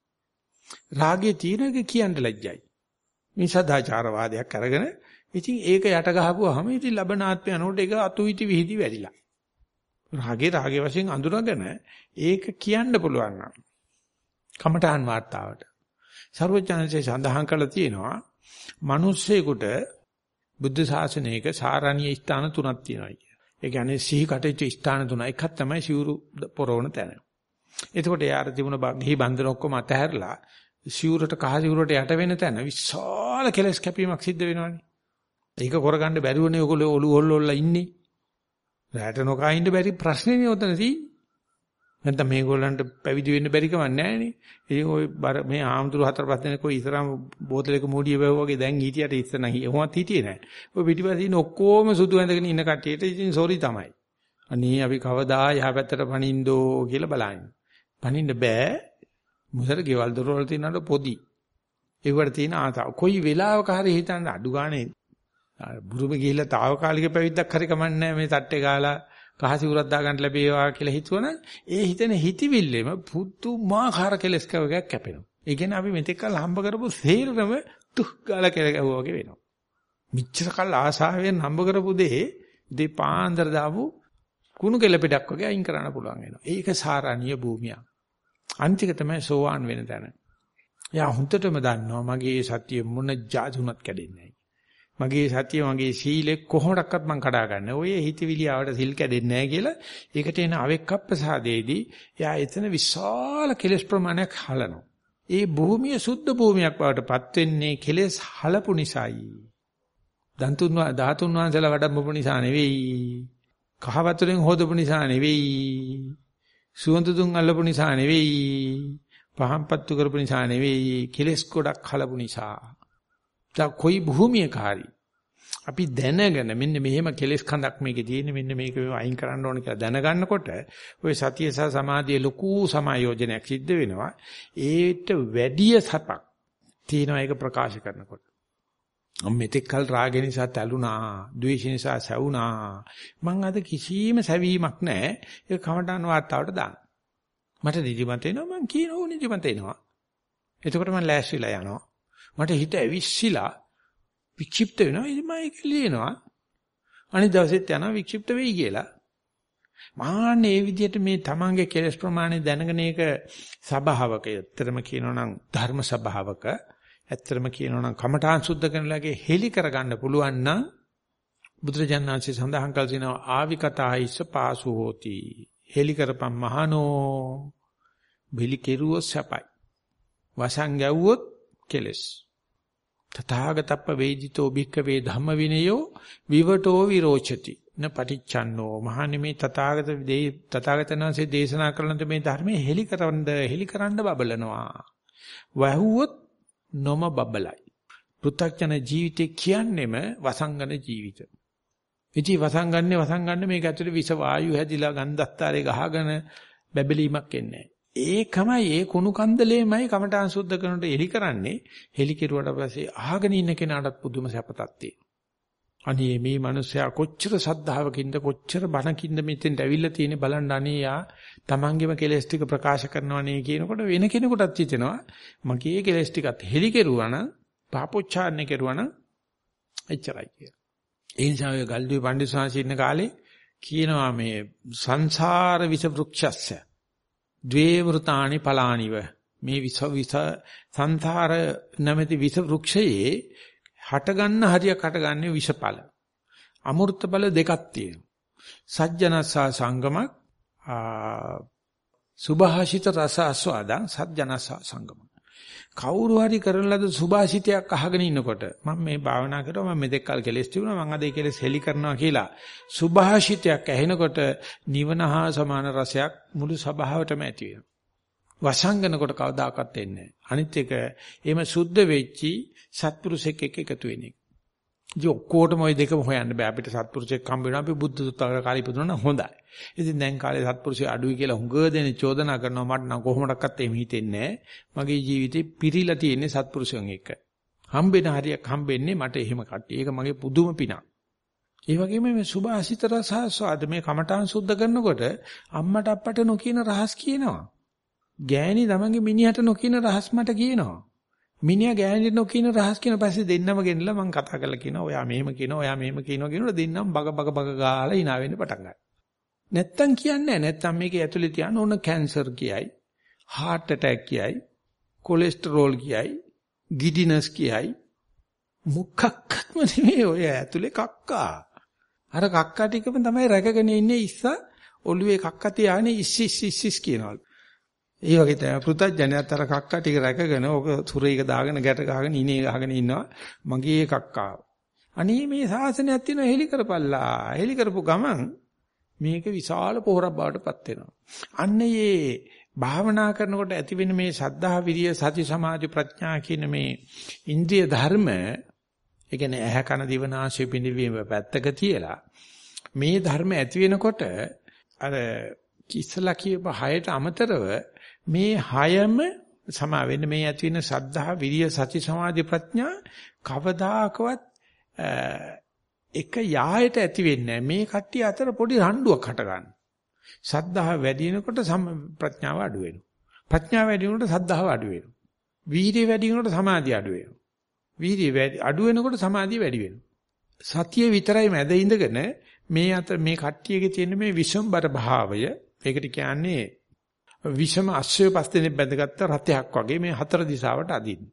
රාගේ තියෙන එක කියන්න ලැජ්ජයි. මේ සදාචාරවාදයක් අරගෙන ඉතින් ඒක යට ගහපුවාම ඉතින් ලබනාත්මය අනෝට ඒක අතුයිති විහිදි වැඩිලා. රාගේ රාගේ වශයෙන් අඳුරගෙන ඒක කියන්න පුළුවන් නම් කමඨාන් වාර්තාවට ਸਰවඥාන්සේ සඳහන් කළා තියෙනවා මිනිස්සෙකුට බුද්ධ ශාසනයක සාරණීය ස්ථාන තුනක් තියෙනවා කියලා. ඒ කියන්නේ සිහි කටයුතු ස්ථාන තුන. එකක් තමයි සිවුරු පොරවන තැන. එතකොට යාර තිබුණ ගිහි බන්ධන ඔක්කොම අතහැරලා සිවුරට කහ සිවුරට යට වෙන තැන විශාල කෙලස් කැපීමක් සිද්ධ වෙනවනේ. ඒක කරගන්න බැරිවනේ ඔයගොල්ලෝ ඔලු හොල්ලොල්ලා ඉන්නේ. රැට නොකා ඉන්න බැරි ප්‍රශ්නේ නේ උතන තියෙන්නේ. නැත්නම් මේගොල්ලන්ට පැවිදි වෙන්න බැරි කමක් නැහැ නේ. ඉතින් ওই මේ ආම්තුරු හතර පහ දෙනෙක් ඔය ඉස්සරහම බෝතලයක මූඩිය වැහුවා වගේ දැන් හිටියට ඉස්සර නම් එහෙමවත් හිටියේ නැහැ. ඔය පිටිපස්සේ ඉන්න ඔක්කොම සුදු ඇඳගෙන ඉන්න කට්ටියට ඉතින් සෝරි තමයි. අනේ අපි කවදා යහපැත්තට පනින්දෝ කියලා බලන්නේ. පනින්න බෑ. මුසර ගෙවල් දොරවල් තියෙනට පොදි. ඒවට තියෙන ආතාව. කොයි වෙලාවක හරි හිතන්න අඩු ගානේ බුරුම ගිහිල්ලා తాවකාලික පැවිද්දක් හරි කමන්නේ මේ තට්ටේ ගාලා කහසිවුරක් දාගන්න ලැබේවා කියලා හිතුවනම් ඒ හිතෙන හිතවිල්ලෙම පුදුමාකාර කෙලස් කවගයක් කැපෙනවා. ඒ කියන්නේ අපි මෙතෙක් කල් හම්බ කරපු සේරම තුක් ගාලා කියලා ගැහුවා වගේ වෙනවා. මිච්ඡර කල් ආසාවෙන් හම්බ කරපු දේ දේ පාන්දර දාපු කුණු කෙල පිටක් වගේ අයින් කරන්න පුළුවන් වෙනවා. ඒක සාරාණීය භූමියක්. අන්තික තමයි සෝවාන් වෙන තැන. යා හුන්ටටම දන්නවා මගේ සත්‍ය මොන જાතුණත් කැඩෙන්නේ මගේ සතිය මගේ සීලෙ කොහොමඩක්වත් මං කඩා ගන්න. ඔය හිතවිලි ආවට සිල් කැඩෙන්නේ නැහැ කියලා ඒකට එන අවෙක්කප්පසාදේදී එයා එතන විශාල කෙලස් ප්‍රමාණයක් හලනවා. ඒ භූමිය සුද්ධ භූමියක් බවට පත් වෙන්නේ කෙලස් හලපු නිසායි. දන්තුන් ධාතුන් වහන්සේලා වඩම්මපු නිසා නෙවෙයි. කහ වතුරෙන් හොදපු නිසා නෙවෙයි. සුවඳ දුම් අල්ලපු නිසා නෙවෙයි. පහම්පත්තු කරපු නිසා නෙවෙයි. කෙලස් ගොඩක් හලපු නිසා. දා කොයි භූමියකාරී අපි දැනගෙන මෙන්න මෙහෙම කෙලෙස් කඳක් මේකේ තියෙන මෙන්න මේක අයින් කරන්න ඕන කියලා දැනගන්නකොට ওই සතිය සහ සමාධියේ ලොකු සමායෝජනයක් සිද්ධ වෙනවා ඒට වැඩිය සපක් තියෙනවා ඒක ප්‍රකාශ කරනකොට මෙතෙක් කල රාග නිසා තැළුණා ද්වේෂ නිසා සැවුණා. මං අද කිසිම සැවීමක් නැහැ. ඒක කමටහන් වාර්තාවට දාන්න. මට නිදිමත එනවා මං කියන ඕ නිදිමත එනවා. එතකොට මං ලෑස්තිලා යනවා. මට හිත ඇවිස්සিলা වික්ෂිප්ත වෙනවා ඉතින් මම ඒක ලියනවා. අනිත් දවසෙත් යනවා වික්ෂිප්ත වෙයි කියලා. මාන්නේ මේ විදිහට මේ තමන්ගේ කෙලස් ප්‍රමාණය දැනගෙන ඒක සබාවක ඇත්තටම කියනවා නම් ධර්ම සබාවක ඇත්තටම කියනවා නම් කමඨාන් සුද්ධ කරනලාගේ හෙලි කරගන්න පුළුවන් නම් බුදුරජාණන්සේ සඳහන් කළ තිනවා ආවිකතායිස්ස පාසු හෝති. හෙලි කරපම් මහනෝ බිලි කෙරුවොත් සපයි. වසන් ගැව්වොත් කෙලස්. තථාගතප්ප වේදිතෝ භික්කවේ ධම්ම විනයෝ විවටෝ විරෝචති. න පටිච්චන්නෝ. මහන්නේ මේ තථාගත තථාගතයන්වහන්සේ දේශනා කරන මේ ධර්මයේ හෙලිකරන්න හෙලිකරන්න බබලනවා. වහුවොත් නොම බබලයි පෘථග්ජන ජීවිතේ කියන්නේම වසංගන ජීවිත. ඉති වසංගන්නේ වසංගන්නේ මේක ඇතුලේ විස වායු හැදිලා ගන්ධස්තරේ ගහගෙන බැබලීමක් එන්නේ ඒකමයි ඒ කුණු කන්දලේමයි කමඨාන් සුද්ධ කරනට එලි කරන්නේ. හෙලි කෙරුවට පස්සේ අහගෙන ඉන්න කෙනාටත් පුදුම සැපතක් තියෙනවා. අනේ මේ මිනිස්සයා කොච්චර සද්ධාවකින්ද කොච්චර බණකින්ද මෙතෙන්ට ඇවිල්ලා තියෙන්නේ බලන්න අනේ යා තමන්ගේම කෙලෙස් ටික ප්‍රකාශ කරනවනේ කියනකොට වෙන කෙනෙකුටත් හිතෙනවා. මගේ කෙලෙස් ටිකත් හෙලි කෙරුවා නම් පාපොච්චාරණය කෙරුවා නම් එච්චරයි කියලා. ඒ නිසා ඔය ගල්දුවේ පඬිස්සවාසී ඉන්න කාලේ කියනවා මේ සංසාර විස වෘක්ෂස්ස. ද්වේ වෘතානි පලානිව මේ විස විස සංසාර නැමැති විස වෘක්ෂයේ හටගන්න හරියක් හටගන්නේ විෂඵල. අමෘත බල දෙකක් තියෙනවා. සජ්ජනස්සා සංගමක් සුභාෂිත රස ආස්වාදං සජ්ජනස්සා සංගමක්. කවුරු හරි කරන ලද සුභාෂිතයක් අහගෙන ඉන්නකොට මම මේ භාවනා කරනවා මම මෙතෙක් කල් කෙලස් තිබුණා මම අද ඒ කෙලස් හෙලි කරනවා කියලා සුභාෂිතයක් ඇහෙනකොට නිවන හා සමාන රසයක් මුළු සභාවටම ඇති වෙනවා. වසංගනකොට කවදාකවත් එන්නේ නැහැ. අනිත් එක එහෙම සුද්ධ වෙච්චි සත්පුරුෂෙක් එක්ක එකතු වෙන එක. ඉතින් ඔක්කොටම ওই දෙකම හොයන්න බෑ අපිට සත්පුරුෂෙක් හම්බ වෙනවා අපි බුද්ධ සුත්තර කාලේ ඉපදුණා හොඳයි. ඉතින් දැන් කාලේ සත්පුරුෂය අඩුයි කියලා හුඟ දෙනේ චෝදනා කරනවා මට නම් කොහොමඩක්වත් එහෙම හිතෙන්නේ මගේ ජීවිතේ පිරීලා තියෙන්නේ සත්පුරුෂයන් එක්ක. හම්බෙන හරියක් හම්බෙන්නේ මට එහෙම කට්ටිය. ඒක මගේ පුදුම පිනක්. ඒ වගේම මේ සුභාසිත රසස්වාද මේ කමඨාන් සුද්ධ කරනකොට අම්මට අප්පට නොකියන රහස් කියනවා. ගෑණි තමන්ගේ මිනිහට නොකියන රහස් මට කියනවා. මිනිහා ගෑණිට නොකියන රහස් කියන පස්සේ දෙන්නම ගෙනලා මම කතා කරලා කියනවා ඔයා මෙහෙම කියනවා ඔයා මෙහෙම කියනවා කියනකොට දෙන්නම බග බග බග ගාලා hina වෙන්න පටන් ගන්නවා. නැත්තම් කියන්නේ නැත්තම් මේකේ ඇතුලේ තියන ඕන කැන්සර් කියයි, heart attack කියයි, කොලෙස්ටරෝල් කියයි, ගිඩිනස් කියයි. මුක්කක්ම නෙමෙයි ඔය ඇතුලේ කක්කා. අර කක්කා ටිකම තමයි රැකගෙන ඉන්නේ ඉස්සා ඔළුවේ කක්ක තියාගෙන ඉස් ඉස් ඉස් ඉස් කියනවලු. ඒ වගේ තමයි පෘථජ්ජනයත් අර කක්කා ටික රැකගෙන ඕක සුරේක දාගෙන ගැට ගහගෙන ඉනේ ගහගෙන ඉන්නවා මගේ කක්කා. අනේ මේ ශාසනයක් තියෙනවා හෙලි කරපල්ලා. හෙලි කරපු ගමන් මේක විශාල පොහොරක් බවට පත් වෙනවා. අන්න ඒ භාවනා කරනකොට ඇතිවෙන මේ සද්ධා විරිය සති සමාධි ප්‍රඥා කියන මේ ඉන්ද්‍රිය ධර්ම ඒ කියන්නේ ඇහැ කන දිව නාසය පිළිවීම පැත්තක තියලා මේ ධර්ම ඇති වෙනකොට අර ඉස්සලා කියප හයට අමතරව මේ හයම සමා වෙන්න මේ ඇති වෙන සද්ධා විරිය සති සමාධි ප්‍රඥා කවදාකවත් එක යායට ඇති වෙන්නේ මේ කට්ටිය අතර පොඩි රණ්ඩුවක් හට ගන්න. සද්ධාව වැඩි වෙනකොට ප්‍රඥාව අඩු වෙනවා. ප්‍රඥාව වැඩි වෙනකොට සද්ධාව අඩු වෙනවා. වීර්යය වැඩි වෙනකොට සමාධිය අඩු වෙනවා. වීර්යය වැඩි අඩු වෙනකොට සමාධිය වැඩි වෙනවා. සතිය විතරයි මැද ඉඳගෙන මේ අත මේ කට්ටියගේ තියෙන මේ විසම්බර භාවය ඒකට කියන්නේ විෂම අශ්වය පස් දෙනෙක් බැඳගත්ත රතයක් වගේ මේ හතර දිශාවට අදින්න.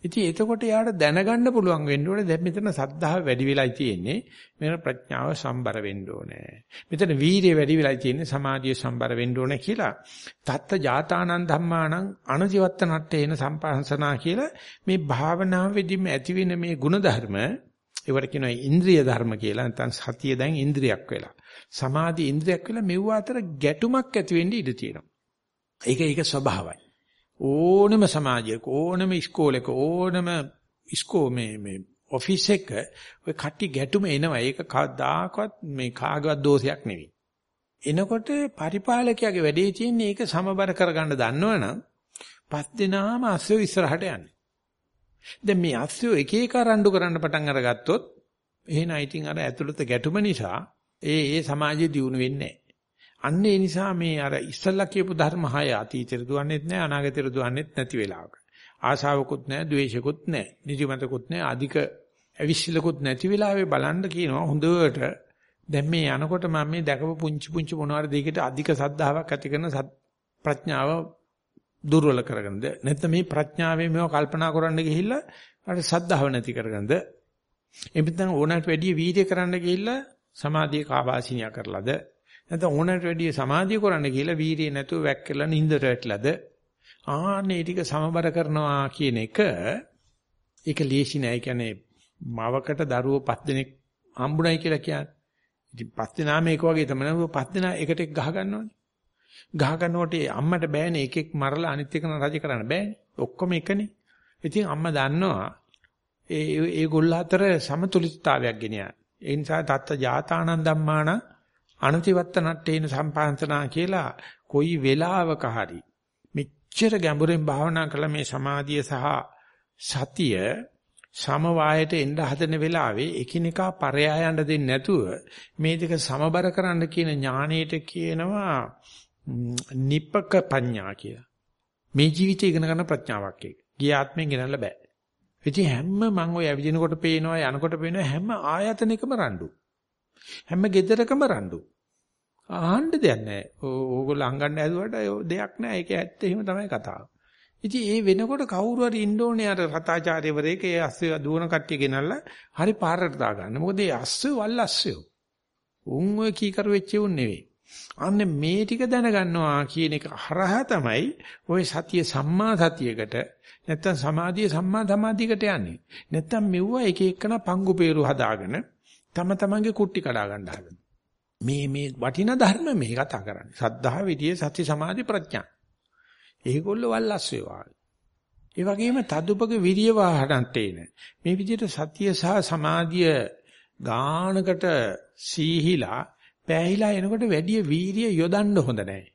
ඉතින් එතකොට යාට දැනගන්න පුළුවන් වෙන්න ඕනේ. දැන් මෙතන සද්ධාව වැඩි වෙලායි තියෙන්නේ. මෙතන ප්‍රඥාව සම්බර වෙන්න ඕනේ. මෙතන වීරිය වැඩි වෙලායි තියෙන්නේ. සමාධිය සම්බර වෙන්න ඕනේ කියලා. තත්ත ජාතානන් ධම්මානං අනජීවත්ත නට්ඨේන සම්පහන්සනා කියලා මේ භාවනාවේදීම ඇති වෙන මේ ಗುಣධර්ම ඒවට කියනවා ඉන්ද්‍රිය ධර්ම කියලා. නැත්නම් සතිය දැන් ඉන්ද්‍රියක් වෙලා. සමාධි ඉන්ද්‍රියක් වෙලා මෙව අතර ගැටුමක් ඇති වෙන්න ඉඩ තියෙනවා. ඒක ඒක ස්වභාවයි. ඕනම සමාජයක ඕනම ඉස්කෝලේක ඕනම ඉස්කෝ මේ මේ ඔෆිස් එක ඔය කට්ටි ගැටුම එනවා. ඒක කවදාකවත් මේ කාගවත් දෝෂයක් නෙවෙයි. එනකොට පරිපාලකයාගේ වැඩේ තියෙන්නේ ඒක සමබර කරගන්න දන්නවනම් පස් දිනාම අස්සෝ ඉස්සරහට යන්නේ. දැන් මේ අස්සෝ එක එක රණ්ඩු කරන්න පටන් අරගත්තොත් එහෙනම් ඉතින් අර ඇතුළත ගැටුම නිසා ඒ ඒ සමාජය දියුණු වෙන්නේ අන්න ඒ නිසා මේ අර ඉස්සල්ලා කියපු ධර්ම හය අතීතෙට දුවන්නේත් නැහැ අනාගතෙට දුවන්නේත් නැති වෙලාවක. ආශාවකුත් නැහැ, ද්වේෂකුත් නැහැ, නිදිමතකුත් නැහැ, අධික අවිශ්ලකුත් නැති වෙලාවේ බලන්න කියනවා හොඳට. දැන් මේ යනකොට මම මේ දැකපු පුංචි පුංචි මොනවාරි දෙයකට අධික සද්ධාාවක් ඇති කරන ප්‍රඥාව දුර්වල කරගන්නද නැත්නම් මේ ප්‍රඥාවෙන් මේව කල්පනා කරන්න ගිහිල්ලා අර සද්ධාව නැති කරගන්නද එපිටන් ඕනට වැඩි වීර්ය කරන්න ගිහිල්ලා සමාධිය කාබාසිනියා කරලාද? නැත්නම් ඕනට වැඩිය සමාධිය කරන්න කියලා වීරිය නැතුව වැක්කලා නින්දට වැටලාද ආන්නේ ටික සමබර කරනවා කියන එක ඒක ලේසි නෑ. ඒ කියන්නේ මවකට දරුවෝ පස් දෙනෙක් හම්බුනායි කියලා කියන්නේ. ඉතින් පස් දෙනාම එක වගේ තමයි පස් දෙනා එකට එක ගහ ගන්නවනේ. ගහ ගන්නකොට අම්මට බෑනේ එකෙක් මරලා අනිත් එක රජ කරන්න බෑනේ. ඔක්කොම එකනේ. ඉතින් අම්මා දන්නවා ඒ ඒගොල්ල අතර සමතුලිතතාවයක් ගෙනියන්න. ඒ නිසා තත්ත ජාතානන් ධම්මාන අනතිවත්ත නට්ටේන සම්පාන්තනා කියලා කොයි වෙලාවක හරි මෙච්චර ගැඹුරෙන් භාවනා කළ මේ සමාධිය සහ සතිය සමவாயයට එන්න හදන වෙලාවේ එකිනෙකා පරයා යන්න දෙන්නේ නැතුව මේ දෙක සමබර කරන්න කියන ඥාණයට කියනවා නිපක පඤ්ඤා කියලා. මේ ජීවිතය ඉගෙන ගන්න ප්‍රඥාවක් ඒක. ගිය ආත්මෙන් ගෙනල්ලා බෑ. ඉතින් හැම මං ඔය ඇවිදිනකොට පේනවා යනකොට පේනවා හැම ආයතනෙකම රණ්ඩු. හැම ගෙදරකම රණ්ඩු. අහන්න දෙයක් නැහැ. ඕගොල්ලෝ අංගන්න ඇදුවට දෙයක් නැහැ. ඒක ඇත්ත එහෙම තමයි කතාව. ඉතින් ඒ වෙනකොට කවුරු හරි ඉන්න ඕනේ අර රතාචාර්යවරයෙක් ඒ අස්සය දුවන කට්ටිය ගෙනල්ලා හරි පාරට දාගන්න. මොකද ඒ අස්සය වල් අස්සය. උන් ඔය කීකරු වෙච්ච උන් නෙවෙයි. අන්න මේ ටික දැනගන්නවා කියන එක හරහා තමයි ওই සතිය සම්මා සතියකට නැත්තම් සමාධිය සම්මා සමාධියකට යන්නේ. නැත්තම් මෙව්වා එක එකන පංගු peeru හදාගෙන තම තමන්ගේ කුට්ටි කඩා ගන්න හදන. මේ මේ වටිනා ධර්ම මේ කතා කරන්නේ. සද්ධා විදියේ සති සමාධි ප්‍රඥා. ඒගොල්ලෝ වල්ලස්සේ වාගේ. ඒ වගේම තදුපක විරිය වාහනත් එන. මේ විදිහට සතිය සහ සමාධිය ගානකට සීහිලා පෑහිලා එනකොට වැඩි වීරිය යොදන්න හොඳ නැහැ.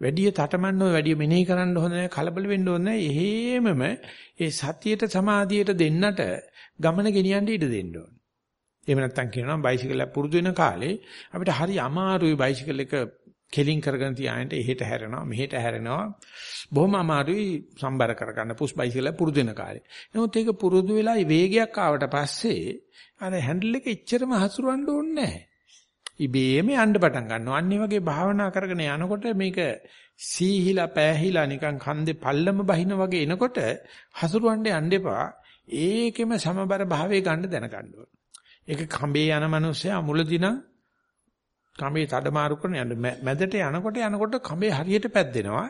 වැඩි තටමන්න ඕන වැඩි මෙනෙහි කරන්න හොඳ නැහැ කලබල වෙන්න ඕන නැහැ. එහෙමම ඒ සතියට සමාධියට දෙන්නට ගමන ගෙනියන්න ඉඩ දෙන්න ඕන. එහෙම නැත්නම් කියනවා බයිසිකල් එක පුරුදු වෙන කාලේ අපිට හරි අමාරුයි බයිසිකල් එක කෙලින් කරගෙන තියාගෙන එහෙට හැරෙනවා මෙහෙට හැරෙනවා බොහොම අමාරුයි සම්බර කරගන්න පුස් බයිසිකල් පුරුදු වෙන කාලේ. නමුත් ඒක පුරුදු වෙලා වේගයක් ආවට පස්සේ අර හැන්ඩල් එක එච්චරම හසුරවන්න ඕනේ නැහැ. ඉබේම යන්න පටන් ගන්නවා. අන්න වගේ භාවනා කරගෙන යනකොට මේක සීහිලා පෑහිලා නිකන් කන්දේ පල්ලම බහින වගේ එනකොට හසුරවන්න යන්න එපා. ඒකෙම සමබර භාවයේ ගන්න දැනගන්න ඕන. ඒක කඹේ යන මිනිස්සයා මුලදී නම් කඹේ තඩමාරු කරන යන්න මැදට යනකොට යනකොට කඹේ හරියට පැද්දෙනවා.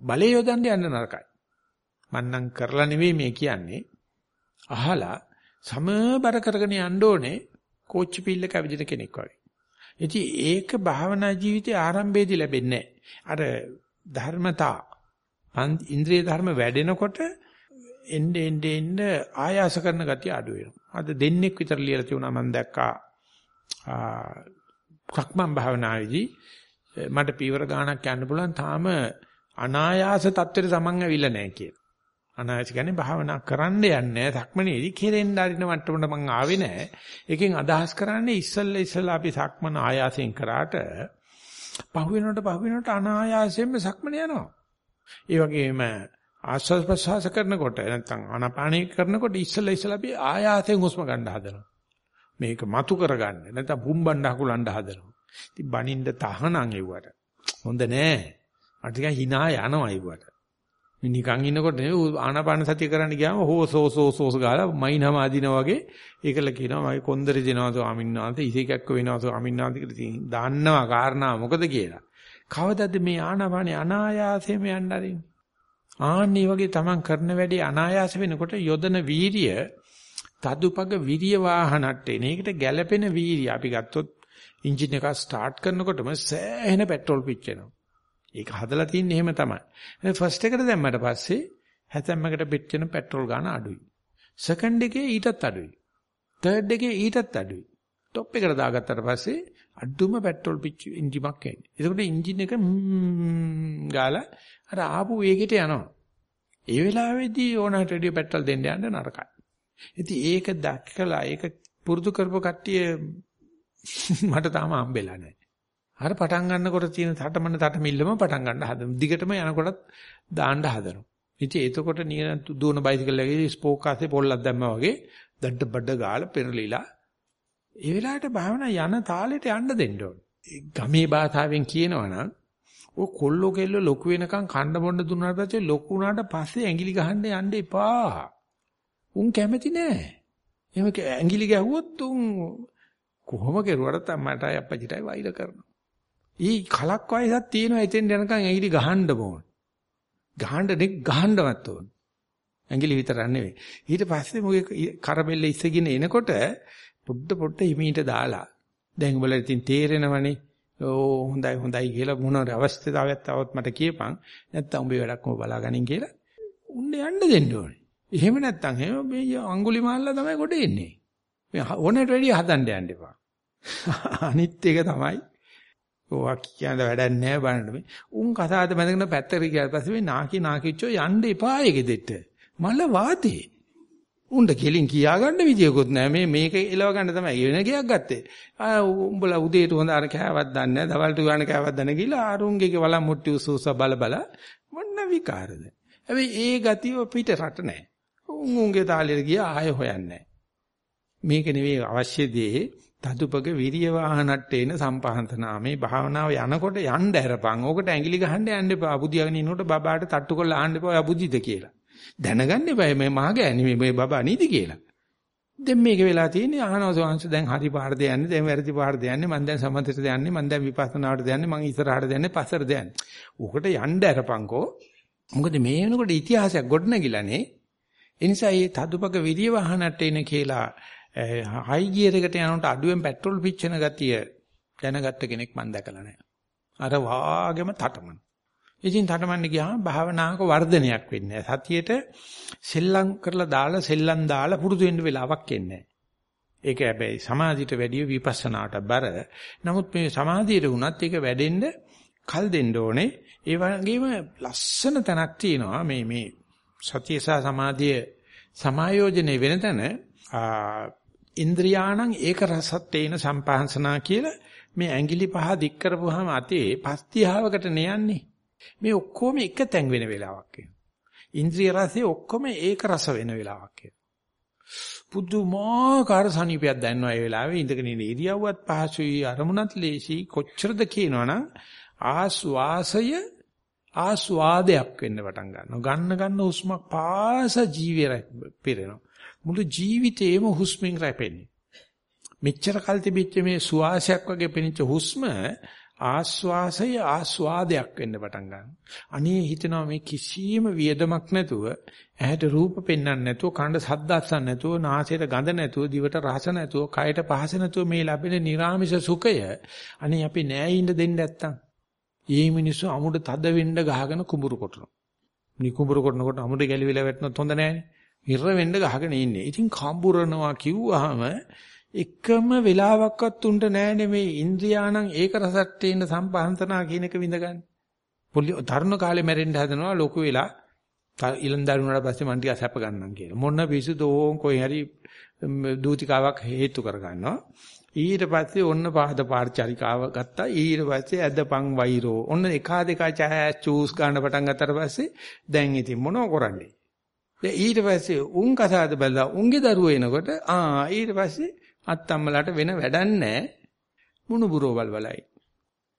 බලය යොදන්න යන්න නරකයි. මන්නම් කරලා නෙවෙයි මේ කියන්නේ. අහලා සමබර කරගෙන යන්න ඕනේ කෝච්චි පිල්ලක ඇවිදින කෙනෙක් වගේ. ඉතින් ඒක භාවනා ජීවිතයේ ආරම්භයේදී ලැබෙන්නේ අර ධර්මතා ඉන්ද්‍රිය ධර්ම වැඩෙනකොට එnde ende ende ආයාස කරන ගතිය අඩු වෙනවා. අද දෙන්නෙක් විතර ලියලා තියුණා මම දැක්කා සක්මන් භාවනාවේදී මට පීවර ගාණක් යන්න පුළුවන් තාම අනායාස තත්ත්වෙට තමන් ඇවිල්ලා නැහැ කියලා. අනායාස කියන්නේ භාවනා කරන්න යන්නේ සක්මනේදී කෙරෙන්න අරින මට්ටමට මං ආවේ නැහැ. එකෙන් අදහස් කරන්නේ ඉස්සල්ලා ඉස්සල්ලා අපි සක්මන ආයාසයෙන් කරාට පහුවෙනකොට පහුවෙනකොට අනායාසයෙන්ම සක්මන යනවා. ඒ වගේම ආස්වාද ප්‍රසවාස කරනකොට නැත්නම් ආනාපානී කරනකොට ඉස්සල්ලා ඉස්සල්ලා අපි ආයාසයෙන් හුස්ම ගන්න හදනවා. මේක මතු කරගන්න. නැත්නම් පුම්බන්න හකුලන්න හදනවා. ඉතින් බනින්න තහනම් එව්වට. හොඳ නෑ. අර ටිකක් hina යනවා එව්වට. නිකන් ඉන්නකොට නෙවෙයි ආනාපාන සතිය කරන්න ගියාම හෝස් හෝස් හෝස් හෝස් ගාලා මයින්හම අදිනා වගේ ඒකල කියනවා මගේ කොන්දරි දෙනවා ස්වාමීන් වහන්සේ ඉසේකක්ක වෙනවා ස්වාමීන් වහන්සේ කියලා දාන්නවා කාරණා මොකද කියලා. කවදද මේ ආනාපානේ අනායාසයෙන්ම යන්න ආරින්නේ? ආන්නේ වගේ තමන් කරන වැඩේ අනායාස වෙනකොට යොදන වීරිය තදුපග විරිය වාහනට්ටේ. මේකට ගැළපෙන වීරිය අපි ගත්තොත් එන්ජින් එක ස්ටාර්ට් කරනකොටම සෑහෙන පෙට්‍රල් පිච්චෙනවා. ඒක හදලා තින්නේ එහෙම තමයි. ෆස්ට් එකට දැම්මට පස්සේ හැතැම්මකට පිච්චෙන පෙට්‍රල් ගාන අඩුයි. සෙකන්ඩ් එකේ ඊටත් අඩුයි. තර්ඩ් එකේ ඊටත් අඩුයි. টොප් එකට දාගත්තට පස්සේ අඩුම පෙට්‍රල් පිච්ච එන්ජිමක් එන්නේ. ඒකට එන්ජින් එක ගාලා අර ආපු වේගෙට යනවා. ඒ වෙලාවේදී ඕනකට රෙඩියෝ පෙට්‍රල් දෙන්න යන්න නරකයි. ඉතින් ඒක දැක්කලා ඒක පුරුදු කරපු කට්ටිය මට තාම හම්බෙලා නැහැ. අර පටන් ගන්නකොට තියෙන තටමන තටමිල්ලම පටන් ගන්න හදන. දිගටම යනකොටත් දාන්න හදනවා. ඉතින් එතකොට නිකන් දුවන බයිසිකල් එකේ ස්පෝක් ආසේ පොල්ලක් දැම්මා වගේ දඩ බඩ ගාලා පෙරලිලා ඒ වෙලාවට භාවනා යන තාලෙට යන්න දෙන්න ඕන. ගමේ භාෂාවෙන් කියනවනම් ඔය කොල්ලෝ කෙල්ල ලොකු වෙනකන් කණ්ඩ බොන්න දුන්නාට පස්සේ ලොකු වුණාට පස්සේ ඇඟිලි ගහන්න යන්න එපා. උන් කැමති නෑ. එහෙම ඇඟිලි ගැහුවොත් උන් කොහොම කෙරුවට තමයි අප්පච්චිටයි වෛර කරනවා. ඊ කලක් වයසක් තියෙනවා එතෙන් යනකම් ඇඟිලි ගහන්න ඕන. ගහන්න නෙක් ගහන්නවත් ඕන. ඇඟිලි විතරක් නෙවෙයි. ඊට පස්සේ මොකේ කරබෙල්ල ඉස්සගෙන එනකොට පොඩ පොඩ හිමීට දාලා දැන් උඹලා ඉතින් තේරෙනවනේ. ඕ හොඳයි හොඳයි කියලා මොනවාර අවස්ථාවක් තවත් මට කියපන්. නැත්තම් උඹේ වැඩක් මො බලාගනින් කියලා උන්න යන්න දෙන්න ඕනේ. එහෙම නැත්තම් එහෙම මේ අඟුලිමාල්ලා තමයි කොට එන්නේ. මේ ඕනෙට වැඩිය හදන්න යන්න එපා. අනිත් එක තමයි ඕවා කියන වැඩක් නැහැ බලන්න මේ. උන් කතාවද බඳගෙන පැත්තට ගියාට පස්සේ මේ නාකි නාකිච්චෝ යන්න එපා ඒකෙ දෙට. මල වාතේ. උණ්ඩ කෙලින් කියාගන්න විදියකුත් නැහැ. මේ මේක එලව ගන්න තමයි වෙන ගයක් ගත්තේ. ආ උඹලා උදේට හොඳ අර කෑවක් දන්නේ නැහැ. දවල්ට ගන්න කෑවක් දන්නේ කියලා ආරුන්ගේ වලම් මුට්ටි උස උස බල බල මොන්න විකාරද. හැබැයි ඒ ගතිය පිට රට නැහැ. උන් උන්ගේ තාලෙට ගියා ආයෙ හොයන්නේ මේක නෙවෙයි අවශ්‍ය දේ තදුපක විරිය වාහනට්ටේන සම්පහන්තනාමේ භාවනාව යනකොට යන්න ඇරපන්. ඕකට ඇඟිලි ගහන්න යන්න එපා. බුදියාගෙන ඉන්නකොට බබාට තට්ටු කරලා ආන්න එපා. ඔය බුදිද කියලා. දැනගන්න එපා මේ මහගෑණි මේ මේ බබා නීති කියලා. දැන් මේක වෙලා තියෙන්නේ අහනවා සෝංශ දැන් හරි පාරද යන්නේ දැන් වැරදි පාරද යන්නේ මං දැන් සමථයට යන්නේ මං දැන් විපස්සනාවට යන්නේ මං ඉස්සරහට යන්නේ පස්සට යන්නේ. උකට යන්න අරපන්කෝ. මොකද මේ වෙනකොට ඉතිහාසයක් ගොඩනගිලානේ. ඒ නිසා මේ තදුපක විරිය වහනට එන කියලා හයි ගියර් එකට යනකොට අඩුවෙන් පෙට්‍රල් පිච්චෙන ගතිය දැනගත්ත කෙනෙක් මම දැකලා නැහැ. අර වාගෙම තටමන. ඉතින් තටමන්න ගියාම භාවනාවක වර්ධනයක් වෙන්නේ නැහැ. සතියේට සෙල්ලම් කරලා දාලා සෙල්ලම් දාලා පුරුදු වෙන්න වෙලාවක් එන්නේ ඒක හැබැයි සමාධියට වැඩිය විපස්සනාට බර. නමුත් මේ සමාධියට වුණත් ඒක වැඩෙන්න කල් දෙන්න ඕනේ. ඒ වගේම ලස්සන තැනක් තියෙනවා මේ මේ සතිය සහ සමාධිය සමායෝජනේ වෙන තැන ඉන්ද්‍රියාණං ඒක රසත්තේන සම්පහන්සනා කියලා මේ ඇඟිලි පහ දික් කරපුවාම අතේ පස්තිහාවකට නයන්නේ. මේ ඔක්කොම එක තැන් වෙන වෙලාවක් එනවා. ඉන්ද්‍රිය රසයේ ඔක්කොම ඒක රස වෙන වෙලාවක් එනවා. පුදුමාකාර සනීපයක් දැනනවා ඒ වෙලාවේ ඉඳගෙන ඉන්න ඉරියව්වත් පහසුයි අරමුණත් ලේසි කොච්චරද කියනවනම් ආස්වාසය ආස්වාදයක් වෙන්න පටන් ගන්නවා. ගන්න ගන්න හුස්මක් පාස ජීවිතය පිරෙනවා. මුළු ජීවිතේම හුස්මෙන් රැපෙන්නේ. මෙච්චර කල් තිබිච්ච මේ සුවාසයක් වගේ පෙනිච්ච හුස්ම ආස්වාසය ආස්වාදයක් වෙන්න පටන් ගන්නවා. අනේ හිතනවා මේ කිසියම් වියදමක් නැතුව ඇහැට රූප පෙන්වන්න නැතුව කනට ශබ්ද අස්සන්න නැතුව නාසයට ගඳ නැතුව දිවට රස නැතුව කයට පහස නැතුව මේ ලැබෙන නිර්ාමිෂ සුඛය අනේ අපි නෑ ඉන්න දෙන්නේ නැත්තම්. ඊ මිනිස්සු අමුඩ තද වෙන්න ගහගෙන කුඹුරු කොටනවා. නිකුඹුරු කොටනකොට අමුඩ ගැලිවිලා වැටෙනොත් හොඳ නෑනේ. හිර වෙන්න ගහගෙන ඉන්නේ. ඉතින් කම්බුරනවා කිව්වහම එකම වෙලාවක්වත් උන්ට නෑනේ මේ ඉන්ද්‍රියාණන් ඒක රසට්ටේ ඉන්න සම්පහන්තනා කියන එක විඳගන්න. පොලි තරුණ කාලේ මැරෙන්න හදනවා ලොකු වෙලා ඊලන්දාරු වුණාට පස්සේ මන් ටික සැප ගන්නම් කියලා. මොන පිසුද ඕන් කොයි හරි දූතිකාවක් හේතු කරගන්නවා. ඊට පස්සේ ඔන්න පාද පාර්චරිකාව ගත්තා. ඊට පස්සේ ඇදපන් වෛරෝ. ඔන්න එකා දෙකා චෑස් චූස් ගන්න පටන් ගත්තට පස්සේ දැන් ඉතින් මොනව කරන්නේ? දැන් ඊට පස්සේ උන් කසාද බැලලා උන්ගේ දරුවෝ එනකොට ආ ඊට පස්සේ අත්තම්මලට වෙන වැඩක් නැහැ. මුණුබුරෝ බලවලයි.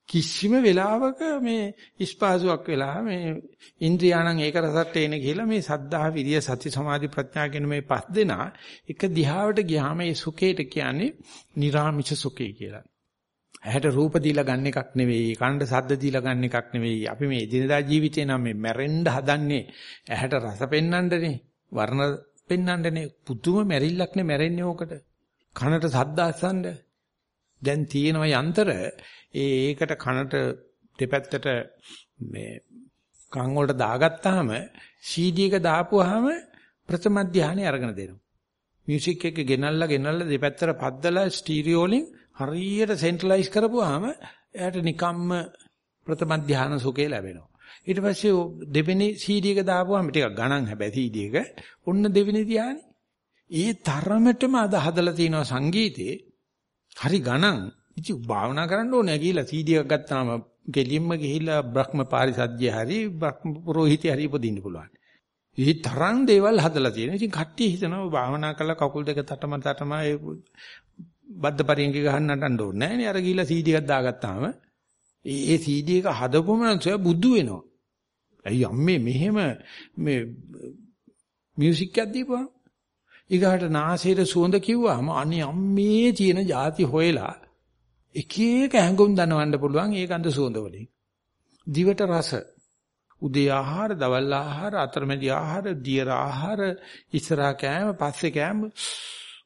කිසිම වෙලාවක මේ ඉස්පාසුවක් වෙලා මේ ඉන්ද්‍රියාණන් ඒක රසත් එන කියලා මේ සද්ධා විරිය සති සමාධි ප්‍රඥා කියන මේ පස් දෙනා එක දිහාවට ගියාම ඒ සුඛයට කියන්නේ නිර්ාමිෂ සුඛය කියලා. ඇහැට රූප දීලා ගන්න එකක් නෙවෙයි, කනට ශබ්ද දීලා ගන්න එකක් නෙවෙයි. අපි මේ එදිනදා ජීවිතේ නම් මේ මැරෙන්න හදන්නේ ඇහැට රස පෙන්වන්නනේ, වර්ණ පෙන්වන්නනේ. පුදුම මැරිල්ලක් නේ මැරෙන්නේ ඕකට. කනට ශබ්ද අස්සන්න. දැන් තියෙනවා යන්ත්‍ර ඒකට කනට දෙපැත්තට මේ කන් වලට දාගත්තාම CD එක දාපුවාම ප්‍රථම ධානය අරගෙන දෙනවා. මියුසික් එක ගෙනල්ලා ගෙනල්ලා දෙපැත්තට පද්දලා ස්ටීරියෝ වලින් හරියට සෙන්ට්‍රලයිස් කරපුවාම එයාට නිකම්ම ප්‍රථම ධානය සුඛේ ලැබෙනවා. ඊට පස්සේ දෙවෙනි CD එක දාපුවාම ටිකක් ගණන් හැබැයි CD එක ඔන්න දෙවෙනි ධානය ඒ තරමටම අද හදලා තියෙනවා සංගීතේ හරි ගණන්. ඉතින් භාවනා කරන්න ඕනේ කියලා CD එකක් ගත්තාම ගෙලින්ම ගිහිල්ලා බ්‍රහ්ම පාරිසද්‍ය හරි බ්‍රහ්ම පුරোহিতය හරි උපදින්න පුළුවන්. ඒ තරම් දේවල් හදලා තියෙනවා. ඉතින් කට්ටිය හිතනවා භාවනා කරලා කකුල් දෙක තටම තටම ඒ බද්ද පරිංගි ගහන්න නටන්න ඕනේ නැහැ නේ. අර ගිහිල්ලා CD එකක් දාගත්තාම ඒ ඒ CD එක හදපුවම නම් බුදු වෙනවා. ඇයි අම්මේ මෙහෙම මේ මියුසික් එකක් දීපුවා ඊගාට නාසයේ සුවඳ කිව්වම අනේ අම්මේ තියෙන ಜಾති හොයලා එක එක හැඟුම් දනවන්න පුළුවන් ඒ ගඳ සුවඳ වලින්. දිවට රස. උදේ ආහාර, දවල් ආහාර, අතරමැදි ආහාර, දියර ආහාර, ඉස්සරහා කෑම, පස්සේ කෑම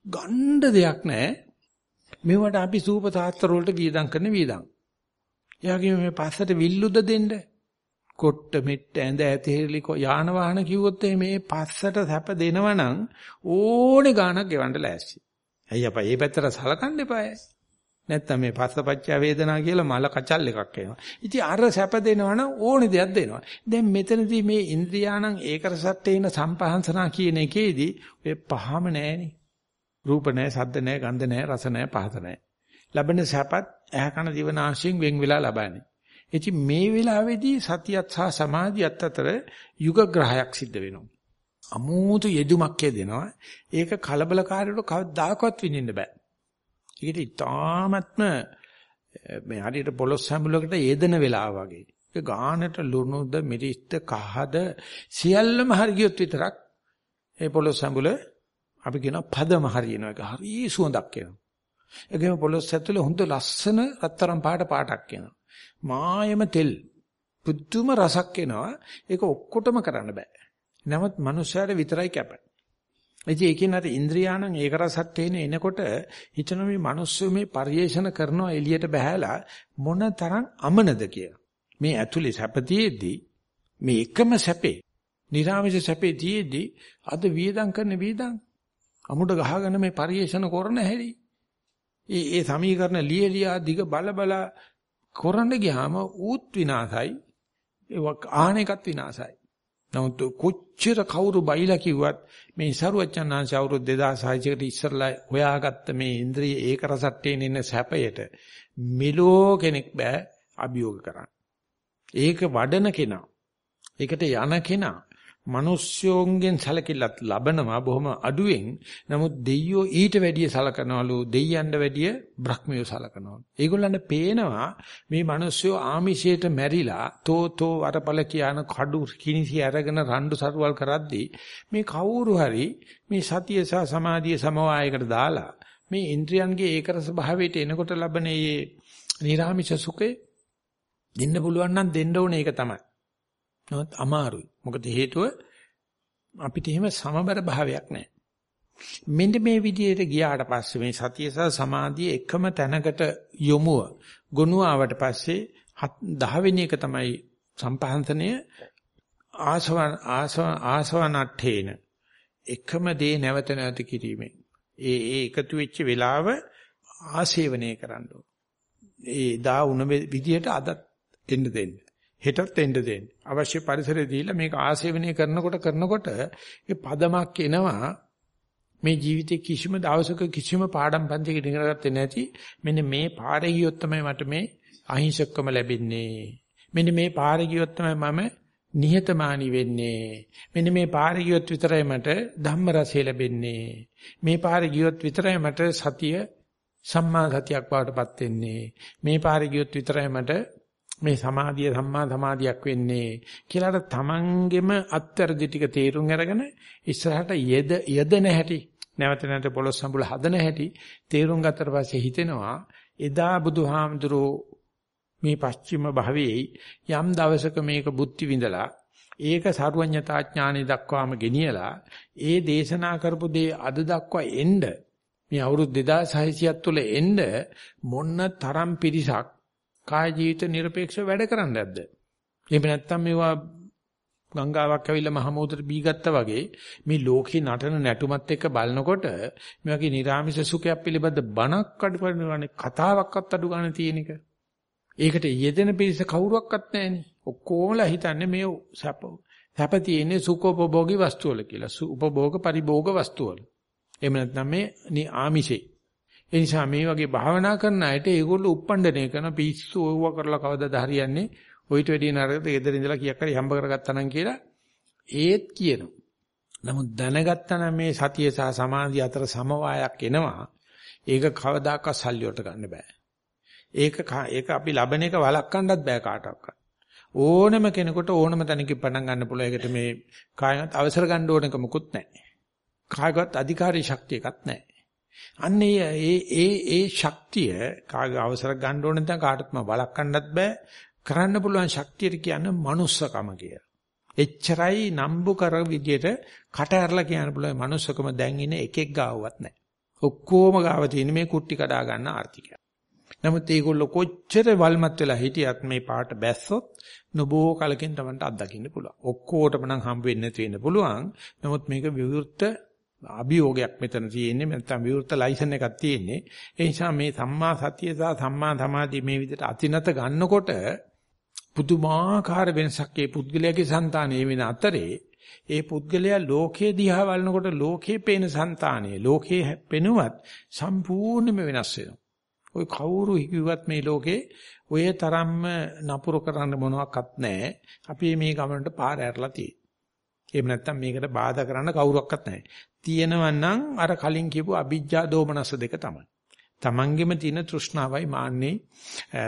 ගණ්ඩ දෙයක් නැහැ. මේවට අපි සූප තාත්තර වලට වියදම් කරන වියදම්. එයාගේ මේ පස්සට විල්ලුද දෙන්නේ කොට්ට මෙට්ට ඇඳ ඇතිහෙලි යාන වාහන කිව්වොත් මේ පස්සට සැප දෙනවනම් ඕනේ ගාණක් ගෙවන්න ලෑස්ති. ඇයි අපා මේ පැත්තට සලකන්න එපායි. නැත්තම් මේ පස්සපච්චය වේදනා කියලා මල කචල් එකක් එනවා. ඉතින් අර සැප දෙනවනම් ඕනේ දෙයක් දෙනවා. දැන් මෙතනදී මේ ඉන්ද්‍රියානම් ඒකරසට්ටේන සම්පහන්සනා කියන එකේදී ඔය පහම නැහෙනේ. රූප නැහැ, ශබ්ද නැහැ, ගන්ධ නැහැ, රස නැහැ, පහස නැහැ. ලබන සැපත් ඇහැ කන දිව නාසයෙන් වෙන් වෙලා ලබන්නේ. ඉතින් මේ වෙලාවේදී සතියත් සහ සමාධියත් අතර යුග ග්‍රහයක් සිද්ධ වෙනවා. අමෝතු යෙදුමක් දෙනවා. ඒක කලබලකාරීව කවදාකවත් විඳින්න බෑ. ඒකට ඉතාමත්ම මේ හරියට පොලොස් හැඹුලකට යෙදෙන වෙලාව වගේ. ඒ ගානට ලුණුද මිරිස්ද කහද සියල්ලම හරි ගියොත් විතරක් ඒ පොලොස් හැඹුල අපි කියනවා පදම හරියනවා. ඒක හරි සුවඳක් එනවා. ඒකෙම පොලොස් ඇතුලේ හොඳ ලස්සන රත්තරන් පාට පාටක් එනවා. මායම තෙල් පුදුම රසක් එනවා. ඒක ඔක්කොටම කරන්න බෑ. නමුත් මනුස්සයාට විතරයි කැප. ඉතින් ඒකෙන් අර ඉන්ද්‍රියානම් ඒක රසත් එනකොට හිතන මේ මිනිස්සු මේ පරිේෂණ කරනවා එළියට බහැලා මොන තරම් අමනද කියලා. මේ ඇතුලේ සැපතියෙද්දි මේ එකම සැපේ නිරාමිෂ සැපේ තියේදී අද වියදම් කරන වියදම් අමුඩ ගහගෙන මේ පරිේෂණ කරන හැටි. ඒ ඒ සමීකරණ ලියලියා දිග බල බල කරන්න ගියාම ඌත් විනාසයි ඒක ආහන එකත් විනාසයි. නමුත් කොච්චර කවුරු බයිලා කිව්වත් මේ සරුවච්චන්හන්ස අවුරුදු 2600කට ඉස්සරලා හොයාගත්ත මේ ඉන්ද්‍රිය ඒක රසට්ටේන ඉන්න සැපයට මෙලෝ කෙනෙක් බෑ අභියෝග කරන්න. ඒක වඩන කෙනා. ඒකට යන කෙනා මිනිස්යෝන්ගෙන් සැලකිල්ලත් ලබනවා බොහොම අඩුවෙන්. නමුත් දෙයියෝ ඊට වැඩිය සලකනවලු දෙයියන්ට වැඩිය බ්‍රහ්මියෝ සලකනවලු. ඒගොල්ලන්ට පේනවා මේ මිනිස්යෝ ආමිෂයට මැරිලා තෝ තෝ වරපල කියන කඩු කිනිසි අරගෙන රණ්ඩු සරුවල් කරද්දී මේ කවුරු හරි මේ සතිය සහ සමාධිය සමவாயයකට දාලා මේ ඉන්ද්‍රියන්ගේ ඒකරස භාවයට එනකොට ලබන මේ නිර්ාමිෂ සුඛේ දෙන්න පුළුවන් නම් දෙන්න ඕනේ ඒක තමයි. නමුත් අමාරුයි. මොකද හේතුව අපිට එහෙම සමබර භාවයක් නැහැ. මෙන්න මේ විදිහට ගියාට පස්සේ මේ සතිය සහ සමාධිය එකම තැනකට යොමුව ගොනුවාවට පස්සේ 10 වෙනි එක තමයි සම්පහන්සනය ආසවන් ආසවනට්ඨේන එකම දේ නැවත නැවත කිරීමෙන් ඒ ඒ එකතු වෙච්ච වෙලාව ආසේවනය කරන්න ඕන. ඒ දා උන විදියට අදත් එන්න දෙන්න. හෙටත් එන්න දෙන්න. අවශ්‍ය පරිසරය දීලා මේක ආසේවනය කරනකොට කරනකොට ඒ පදමක් එනවා මේ ජීවිතේ කිසිම දවසක කිසිම පාඩම් පන්තියක ඉගෙන ගත්තේ නැති මෙන්න මේ පාරේ ගියොත් තමයි මට මේ අහිංසකකම ලැබෙන්නේ. මෙන්න මේ පාරේ ගියොත් තමයි මම නිහතමානී වෙන්නේ. මෙන්න මේ පාරේ ගියොත් විතරයි මට ධම්ම රසය ලැබෙන්නේ. මේ පාරේ ගියොත් විතරයි මට සතිය සම්මා සතියක් බවට පත් වෙන්නේ. මේ පාරේ ගියොත් විතරයි මට මේ සමාධිය සම්මා සමාධියක් වෙන්නේ කියලාට තමන්ගෙම අත්තරදි ටික තේරුම් අරගෙන ඉස්සරහට යෙද යෙදෙන හැටි නැවත නැවත පොළොස් සම්බුල හදන හැටි තේරුම් ගත්තට පස්සේ හිතෙනවා එදා බුදුහාමුදුරෝ මේ පස්චිම භවයේ යම් දවසක මේක බුද්ධි විඳලා ඒක සරුවඤ්ඤතා ඥානෙ දක්වාම ගෙනියලා ඒ දේශනා කරපු දේ අද දක්වා එන්න මේ අවුරුදු 2600ක් තුළ එන්න මොන්න තරම් පිරිසක් කාය ජීවිත নিরপেක්ෂව වැඩ කරන්නේ නැද්ද? එහෙම නැත්නම් මේවා ගංගාවක් ඇවිල්ලා මහමෝදට බී ගත්තා වගේ මේ ලෝකේ නටන නැටුමත් එක්ක බලනකොට මේ වගේ නිර්ාමිෂ සුඛයක් පිළිබඳ බණක් අඩුපරිණවන්නේ කතාවක්වත් අඩු ගන්න තියෙන එක. ඒකට යෙදෙන පිරිස කවුරුවක්වත් නැහෙනේ. ඔක්කොමලා හිතන්නේ මේ සැප සැප තියෙන්නේ සුඛෝපභෝගී වස්තු වල කියලා. උපභෝග පරිභෝග වස්තු වල. එහෙම නැත්නම් මේ ආමිෂේ ඒ නිසා මේ වගේ භාවනා කරන අයට ඒගොල්ලෝ uppandane කරන පිස්සු ඕවා කරලා කවදාද හරියන්නේ ඔయిత වැඩි නරකට ගෙදර ඉඳලා කීයක් හරි හම්බ කරගත්තා නම් කියලා ඒත් කියනවා. නමුත් දැනගත්තා නම් මේ සතිය සහ සමාධිය අතර සමவாயයක් එනවා. ඒක කවදාකවත් සල්ලි වලට ගන්න බෑ. ඒක ඒක අපි ලබන එක වළක්වන්නත් බෑ කාටවත්. ඕනම කෙනෙකුට ඕනම තැනකින් පණ ගන්න පුළුවන්. ඒකට මේ කායවත් අවසර ගන්න ඕනක මොකුත් නැහැ. කායවත් අධිකාරී ශක්තියක්වත් නැහැ. අන්න ඒ ඒ ඒ ශක්තිය කාගේ අවසර ගන්න ඕන නැත්නම් කාටත්ම වළක්වන්නත් බෑ. කරන්න පුළුවන් ශක්තියට කියන්නේ manussකම කියලා. එච්චරයි නම්බු කර විදියට කට ඇරලා කියන්න පුළුවන් manussකම දැන් ඉන්නේ එකෙක් ගාවවත් නැහැ. ඔක්කොම ගාව තියෙන මේ කුට්ටි කඩා ගන්න ආර්ථිකය. නමුත් මේගොල්ලෝ කොච්චර වල්මත් වෙලා හිටියත් මේ පාට බැස්සොත් නොබෝ කලකින් තමයි අත්දකින්න පුළුවන්. ඔක්කොටම නම් හම්බ වෙන්නේ නැති වෙන්න පුළුවන්. නමුත් මේක විවෘත අභියෝගයක් මෙතන තියෙන්නේ නැත්නම් විවෘත ලයිසන් එකක් තියෙන්නේ. ඒ නිසා මේ සම්මා සතිය සහ සම්මා සමාධිය මේ විදිහට අතිනත ගන්නකොට පුදුමාකාර වෙනසක් ඒ පුද්ගලයාගේ సంతානයේ වෙන අතරේ ඒ පුද්ගලයා ලෝකයේ දිහා බලනකොට ලෝකයේ පේන సంతානයේ ලෝකයේ පෙනුවත් සම්පූර්ණයෙන්ම වෙනස් වෙනවා. ඔය කවුරු හිව්වත් මේ ලෝකේ ඔය තරම්ම නපුරු කරන්න මොනවත් නැහැ. අපි මේ ගමනට පාර ඇරලා තියෙන්නේ එහෙම නැත්නම් මේකට බාධා කරන්න කවුරක්වත් නැහැ. තියෙනවා නම් අර කලින් කියපු අ비ජ්ජා දෝමනස දෙක තමයි. තමන්ගෙම තියෙන තෘෂ්ණාවයි මාන්නේ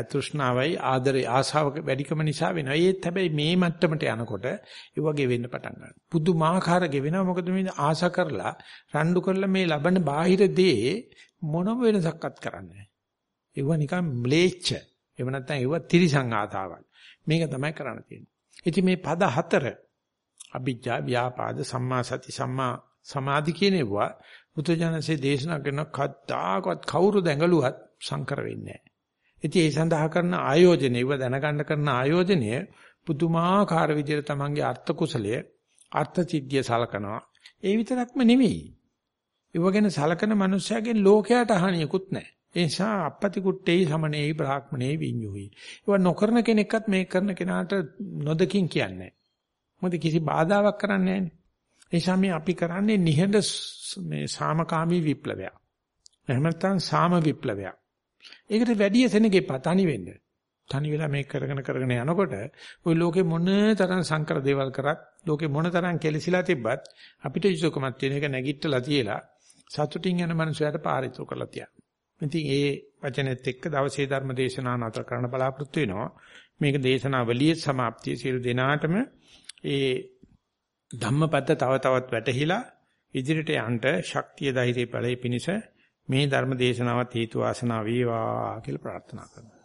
තෘෂ්ණාවයි ආදරේ ආශාවක වැඩිකම නිසා වෙනවා. ඒත් හැබැයි මේ මට්ටමට යනකොට ඒ වගේ වෙන්න පටන් ගන්නවා. පුදුමාකාර ගෙවෙනවා. මොකද මේ ආශා කරලා රණ්ඩු කරලා මේ ලබන බාහිර දේ මොනම වෙනසක්වත් කරන්නේ නැහැ. ඒව නිකන් ම්ලේච්ඡ. එහෙම නැත්නම් ඒව තිරිසං ආතාවල්. මේක තමයි කරන්න තියෙන්නේ. ඉතින් මේ පද හතර අභිජ්ජා ව්‍යාපාද සම්මා සති සම්මා සමාධි කියනවා බුදුජානසේ දේශනා කරන කද්දාකවත් කවුරු දැඟලුවත් සංකර වෙන්නේ නැහැ. ඉතින් ඒ සඳහා කරන ආයෝජනය, ඒව දැනගන්න කරන ආයෝජනය පුදුමාකාර විදිහට තමන්ගේ අර්ථ කුසලය, අර්ථ සිද්ධිය සලකනවා. ඒ විතරක්ම නෙවෙයි. ඒව ගැන සලකන මනුස්සයගෙන් ලෝකයට හානියකුත් නැහැ. ඒ නිසා අපපති කුට්ටේයි සමනේයි බ්‍රාහ්මණේයි විඤ්ඤුයි. ඒව නොකරන කෙනෙක්වත් මේ කරන කෙනාට නොදකින් කියන්නේ මොකද කිසි බාධාවක් කරන්නේ නැහැ. නිසා මේ අපි කරන්නේ නිහඬ මේ සාමකාමී විප්ලවයක්. එහෙම නැත්නම් සාම විප්ලවයක්. ඒකට වැඩි සෙනගේ පතණි වෙන්න. තනි වෙලා මේක කරගෙන කරගෙන යනකොට ওই ලෝකේ මොන තරම් සංකර දේවල් කරත් ලෝකේ මොන තරම් කෙලිසිලා තිබ්බත් අපිට යුසකමක් තියෙන එක නැගිටලා තියලා සතුටින් යන මනුස්සයට පාරිතෝ කරලා තියන. ඉතින් ඒ වචනෙත් එක්ක දවසේ ධර්ම දේශනාව නතර කරන්න බලාපොරොත්තු වෙනවා. මේක දේශනාවලියේ સમાප්තිය සියලු දෙනාටම ඒ ධම්මපද තව තවත් වැටහිලා ඉදිරියට යන්න ශක්තිය ධෛර්යය ඵලයේ පිණිස මේ ධර්ම දේශනාවත් හේතු වාසනා වේවා කියලා ප්‍රාර්ථනා කරනවා.